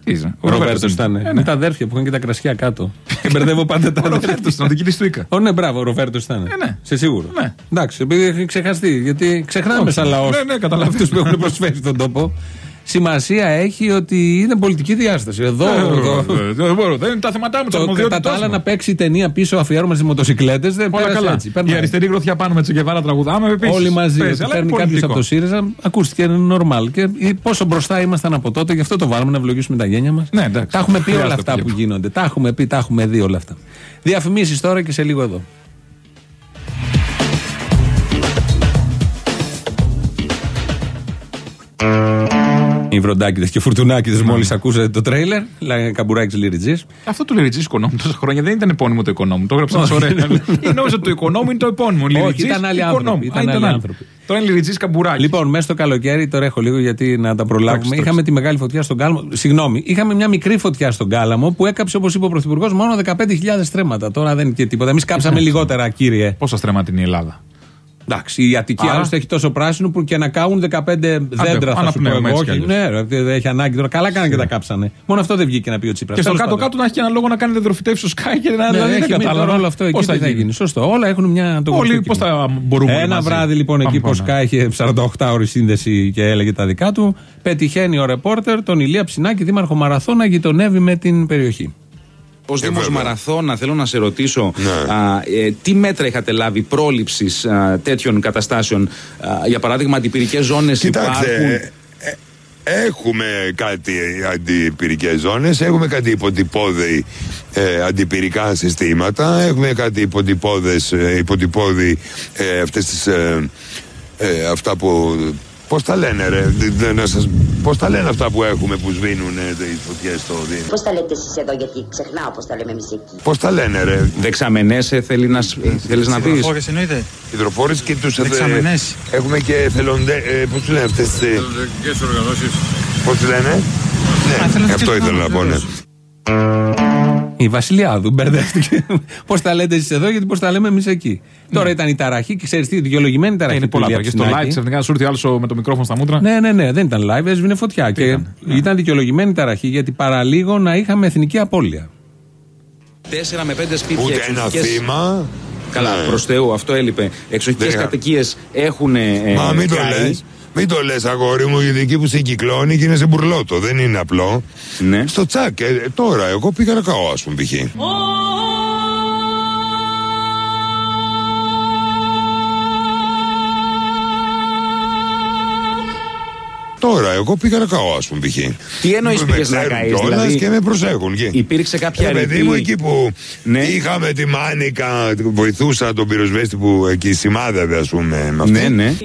Τι είσαι, Ο Ροβέρτο είναι. ήταν. Ε, ναι. Με τα αδέρφια που είχαν και τα κρασιά κάτω. και μπερδεύω πάντα τα Ο αδέρφια. Ροβέρτο ήταν ο διοικητή του ΙΚΑ. Ω, ναι, μπράβο, ο Ροβέρτο ήταν. ναι. Σε σίγουρο. Ναι. Εντάξει, επειδή έχει ξεχαστεί. Γιατί ξεχνάμε Όχι. σαν λαός Ναι, ναι, καταλαβαίνω. αυτούς που έχουν προσφέρει στον τόπο. Σημασία έχει ότι είναι πολιτική διάσταση. Εδώ. Ε, εδώ ε, Δεν μπορώ, δεν είναι τα θέματά μου, τα το, κατά αρμοδιότητάς τα άλλα μου. να παίξει ταινία πίσω αφιέρωμα στι μοτοσυκλέτε δεν Όλα πέρασε καλά. έτσι. Η Περνάει. αριστερή γροθιά πάνω με Τσεκεβάρα τραγουδάμε επίσης. Όλοι μαζί. Παίζει, Ότι αλλά παίρνει είναι κάποιο από πολιτικό. το ΣΥΡΙΖΑ, ακούστηκε είναι normal. Και πόσο μπροστά ήμασταν από τότε, γι' αυτό το βάλουμε να ευλογήσουμε τα γένια μα. Ναι, εντάξει. Τα έχουμε πει όλα Χρειάζεται αυτά αυτό. που γίνονται. Τα έχουμε πει, τα έχουμε δει όλα αυτά. Διαφημίσει τώρα και σε λίγο εδώ. Οι βροντάκιδε και φουρτουνάκιδε, μόλις ακούσατε το τρέιλερ. Λέγανε καμπουράκι Λιριτζή. Αυτό του Λιριτζή οικονόμου τόσα χρόνια δεν ήταν επώνυμο το οικονόμου. Το έγραψα ένα Όχι. ωραίο. Ή νόμιζα ότι το οικονόμου είναι το επώνυμο. Όχι, Λιριτζής, ήταν άλλοι οικονόμου. άνθρωποι. Α, Ήταν άλλοι άνθρωποι. Τώρα είναι λιριτζή καμπουράκι. Λοιπόν, μέσα στο καλοκαίρι, τώρα έχω λίγο γιατί να τα προλάβουμε. Εντάξει, Είχαμε τη μεγάλη φωτιά στον Κάλαμο. Συγγνώμη, είχαμε μια μικρή φωτιά στον Κάλαμο που έκαψε, όπως είπε ο Πρωθυπουργός, μόνο 15.000 στρέμματα. Τώρα δεν είναι και τίποτα. Εμείς κάψαμε λιγότερα, κύριε. Πόσα στρέμματα είναι η Ελλάδα; Εντάξει, η Αττική Άρα- άλλωστε έχει τόσο πράσινο που και να κάουν 15 δέντρα θα σου πω αναπνέουμε εγώ. έτσι κι Όχι, αλλιώς. ναι, ρε, δεν έχει ανάγκη τώρα. Καλά κάνανε και τα κάψανε. Μόνο αυτό δεν βγήκε να πει ο Τσίπρας. Και στο κάτω-κάτω να έχει και ένα λόγο να κάνει δεντροφυτεύσεις στο Sky και να δηλαδή, δεν Ναι, έχει κατάλαβα. τώρα όλο αυτό εκεί Πώς τι θα γίνει; Σωστό. Όλα έχουν μια. το Όλοι γνωστό πώς κείμενο. θα μπορούμε όλοι Ένα μαζί. βράδυ λοιπόν εκεί Πάμε που πάνω. Sky είχε 48 ώρες σύνδεση και έλεγε τα δικά του, πετυχαίνει ο ρεπόρτερ τον Ηλία Ψινάκη, δήμαρχο Μαραθώ, να γειτονεύει με την περιοχή. Ω Δήμος Μαραθώνα, θέλω να σε ρωτήσω α, ε, τι μέτρα είχατε λάβει πρόληψης τέτοιων καταστάσεων. Α, για παράδειγμα, αντιπυρικές ζώνες Κοιτάξτε, υπάρχουν; ε, ε, έχουμε κάτι αντιπυρικές ζώνες, έχουμε κάτι υποτυπώδη ε, αντιπυρικά συστήματα, έχουμε κάτι υποτυπώδες, ε, υποτυπώδη ε, αυτές τις, ε, ε, αυτά που, πώς τα λένε ρε, δε- δε- να σας, πώς τα λένε αυτά που έχουμε που σβήνουν ε, τις φωτιές στο Δήμο; Πώς τα λέτε εσείς εδώ, γιατί ξεχνάω πώς τα λέμε εμείς εκεί. Πώς τα λένε ρε; Δεξαμενέ θέλει να, σ- θέλεις να πεις. εννοείται. Υδροφόρες και τους... ε, Δεξαμενές. Έχουμε και θελοντέ, ε, πώς τους λένε αυτές τις... ε, Πώς τους λένε; Ναι, αυτό ήθελα να πω, ναι. Η Βασιλιάδου μπερδεύτηκε. πώς τα λέτε εσείς εδώ, γιατί πώς τα λέμε εμείς εκεί. Τώρα ήταν η ταραχή και ξέρεις τι, δικαιολογημένη ταραχή. Είναι του πολλά Ηλία πράγματα. Και στο Ψινάκη. live ξαφνικά σου έρθει άλλος με το μικρόφωνο στα μούτρα. Ναι, ναι, ναι, δεν ήταν live, έσβηνε φωτιά. Και ήταν δικαιολογημένη ταραχή γιατί παραλίγο να είχαμε εθνική απώλεια. Τέσσερα με πέντε σπίτια. Ούτε ένα εξοχικές- θύμα. Καλά, Ναι. προς Θεού, αυτό έλειπε. Εξοχικές Δεν είχα- κατοικίες έχουν. Ε, Μα μην το καεί. λες. Μην το λες, αγόρι μου, γιατί εκεί που σε κυκλώνει και είναι σε μπουρλότο. Δεν είναι απλό. Ναι. Στο τσάκ, ε, τώρα, εγώ πήγα να καώ, ας πούμε, π.χ. Τώρα, εγώ πήγα να καώ, ας πούμε, π.χ. Τι εννοείς Με πήγες να ξέρουν καείς, κιόλας δηλαδή, και με προσέχουν. Και. Υπήρξε κάποια Ε, παιδί ρητή- μου, εκεί που Ναι. είχαμε τη μάνικα, βοηθούσα τον πυροσβέστη που εκεί σημάδευε, ας πούμε, με αυτή. Ναι, ναι.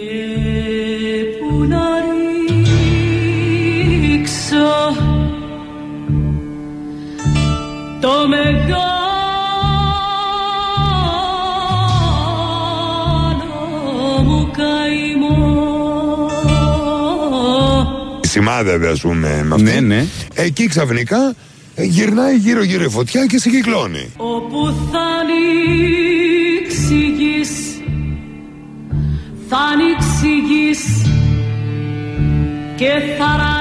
Σημάδευε, ας πούμε, με αυτή. Ναι, ναι. Εκεί ξαφνικά ε, γυρνάει γύρω-γύρω η φωτιά και σε κυκλώνει. όπου θα ανοίξεις η γης θα ανοίξεις η γης και θα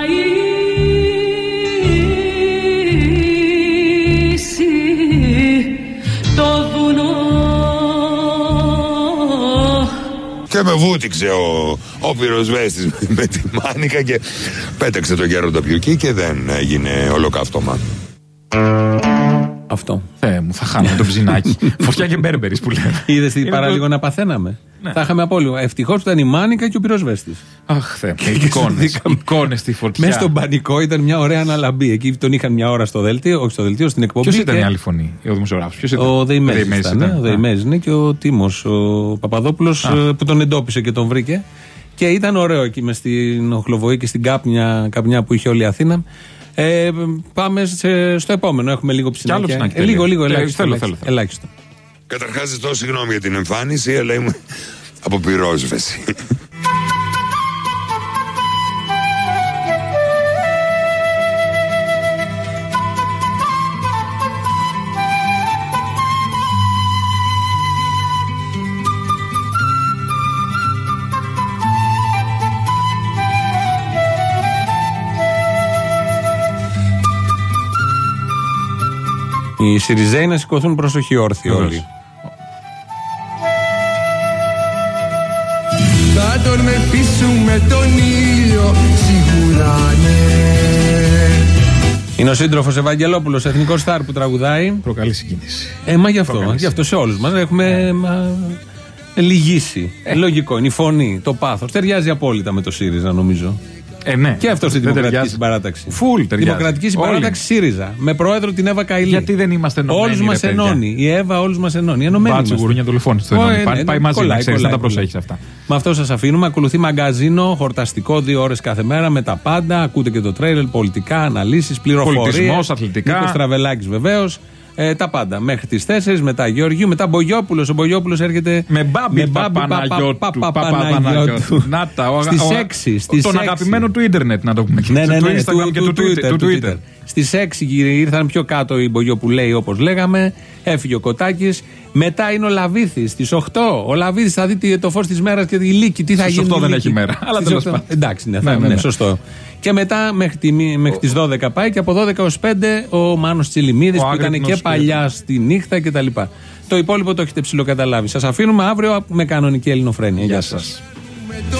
Και με βούτυξε ο, ο πυροσβέστης με τη μάνικα και πέταξε το γέροντα πιο εκεί και δεν έγινε ολοκαύτωμα. Αυτό. Θεέ μου, θα χάνουμε το ψινάκι. Φωτιά και μπέρμπερις που λέμε. Είδες τι Είναι παραλίγο το- να παθαίναμε. Ναι. Θα είχαμε απόλυτο. Ευτυχώς ήταν η Μάνικα και ο πυροσβέστη. Αχ, Θεέ μου. Εικόνες. Εικόνες στη φωτιά. Μέσα στον πανικό ήταν μια ωραία αναλαμπή. Εκεί τον είχαν μια ώρα στο δελτίο, όχι στο δελτίο, στην εκπομπή. Ποιος ήταν και- η άλλη φωνή, ο δημοσιογράφος. Ποιος ήταν; Ο Δεϊμέζης Δεϊμέζης ήταν. ήταν. Ο Α. Δεϊμέζης είναι και ο Τίμος, ο Παπαδόπουλος που τον εντόπισε και τον βρήκε. Και ήταν ωραίο εκεί μες στην Οχλοβοή και στην κάπνια, καπνιά που είχε όλη η Αθήνα. Ε, πάμε σε- στο επόμενο. Έχουμε λίγο ψινάκι. άλλο ψινάκι Ε, λίγο, θέλει. λίγο, Ε, ελάχιστο. θέλω, ελάχιστο, θέλω, θέλω. ελάχιστο. Καταρχάς ζητώ συγγνώμη για την εμφάνιση, αλλά ήμουν από πυρόσβεση. Οι Σιριζέοι να σηκωθούν προσοχή όρθιοι Βεβαίως. όλοι. Τον μεθύσουμε τον ήλιο σίγουρα ναι Είναι ο σύντροφος Ευαγγελόπουλος, εθνικός στάρ που τραγουδάει. Προκαλεί συγκίνηση. Ε, μα γι' αυτό, γι' αυτό σε όλους μας έχουμε μα, λυγίσει. Ε. Λογικό είναι η φωνή, το πάθος. Ταιριάζει απόλυτα με το ΣΥΡΙΖΑ, νομίζω. Ε, ναι. Και αυτό στη Δεν Δημοκρατική ταιριάζει. Συμπαράταξη. Φουλ ταιριάζει. Δημοκρατική Όλοι. Συμπαράταξη ΣΥΡΙΖΑ. Με πρόεδρο την Εύα Καηλή. Γιατί δεν είμαστε ενωμένοι, Όλους ρε μας παιδιά. ενώνει. Η Εύα όλους μας ενώνει. Ενωμένοι Μπάτσο είμαστε. γουρούνια δολοφόνη στο Ω, ενώνει. ε, Πάει- ναι, πάει μαζί, κολλάει, να ξέρεις, κολλάει, δεν τα κολλάει. προσέχεις αυτά. Με αυτό σας αφήνουμε. Ακολουθεί μαγκαζίνο, χορταστικό, δύο ώρες κάθε μέρα με τα πάντα. Ακούτε και το τρέιλερ, πολιτικά, αναλύσεις, πληροφορίες. Πολιτισμός, αθλητικά. Νίκος Τραβελάκης βεβαίως. Ε, τα πάντα. Μέχρι τις 4, μετά Γεωργίου, μετά Μπογιόπουλος. Ο Μπογιόπουλος έρχεται. Με μπάμπι Παπα- Παπαναγιώτου. Παπα- Παπαναγιώτου. Παπαναγιώτου. Να τα, ο- Στις ο- 6, στις Τον 6. αγαπημένο του ίντερνετ, να το πούμε. Ναι, ναι, Του ναι, Instagram και του Twitter. του Twitter. Στις 6 ήρθαν πιο κάτω οι Μπογιοπουλέοι όπως λέγαμε. Έφυγε ο Κοτάκης. Μετά είναι ο Λαβίθη στις 8. Ο Λαβίθη θα δει τι- το φως της μέρας και η Λύκη. Τι θα Στις γίνει. 8 η δεν Λύκη. έχει μέρα, αλλά Στις τέλος 8. πάντων. Εντάξει, ναι, θα, Ναι, ναι, ναι, ναι. σωστό. Και μετά μέχρι, τη, μέχρι τις 12 πάει και από 12 έω 5 ο Μάνος Τσιλιμίδης Ο που ήταν άγρυπνος και και- παλιά στη νύχτα κτλ. Το υπόλοιπο το έχετε ψηλοκαταλάβει. Σας αφήνουμε αύριο με κανονική ελληνοφρένεια. Γεια σας. Με το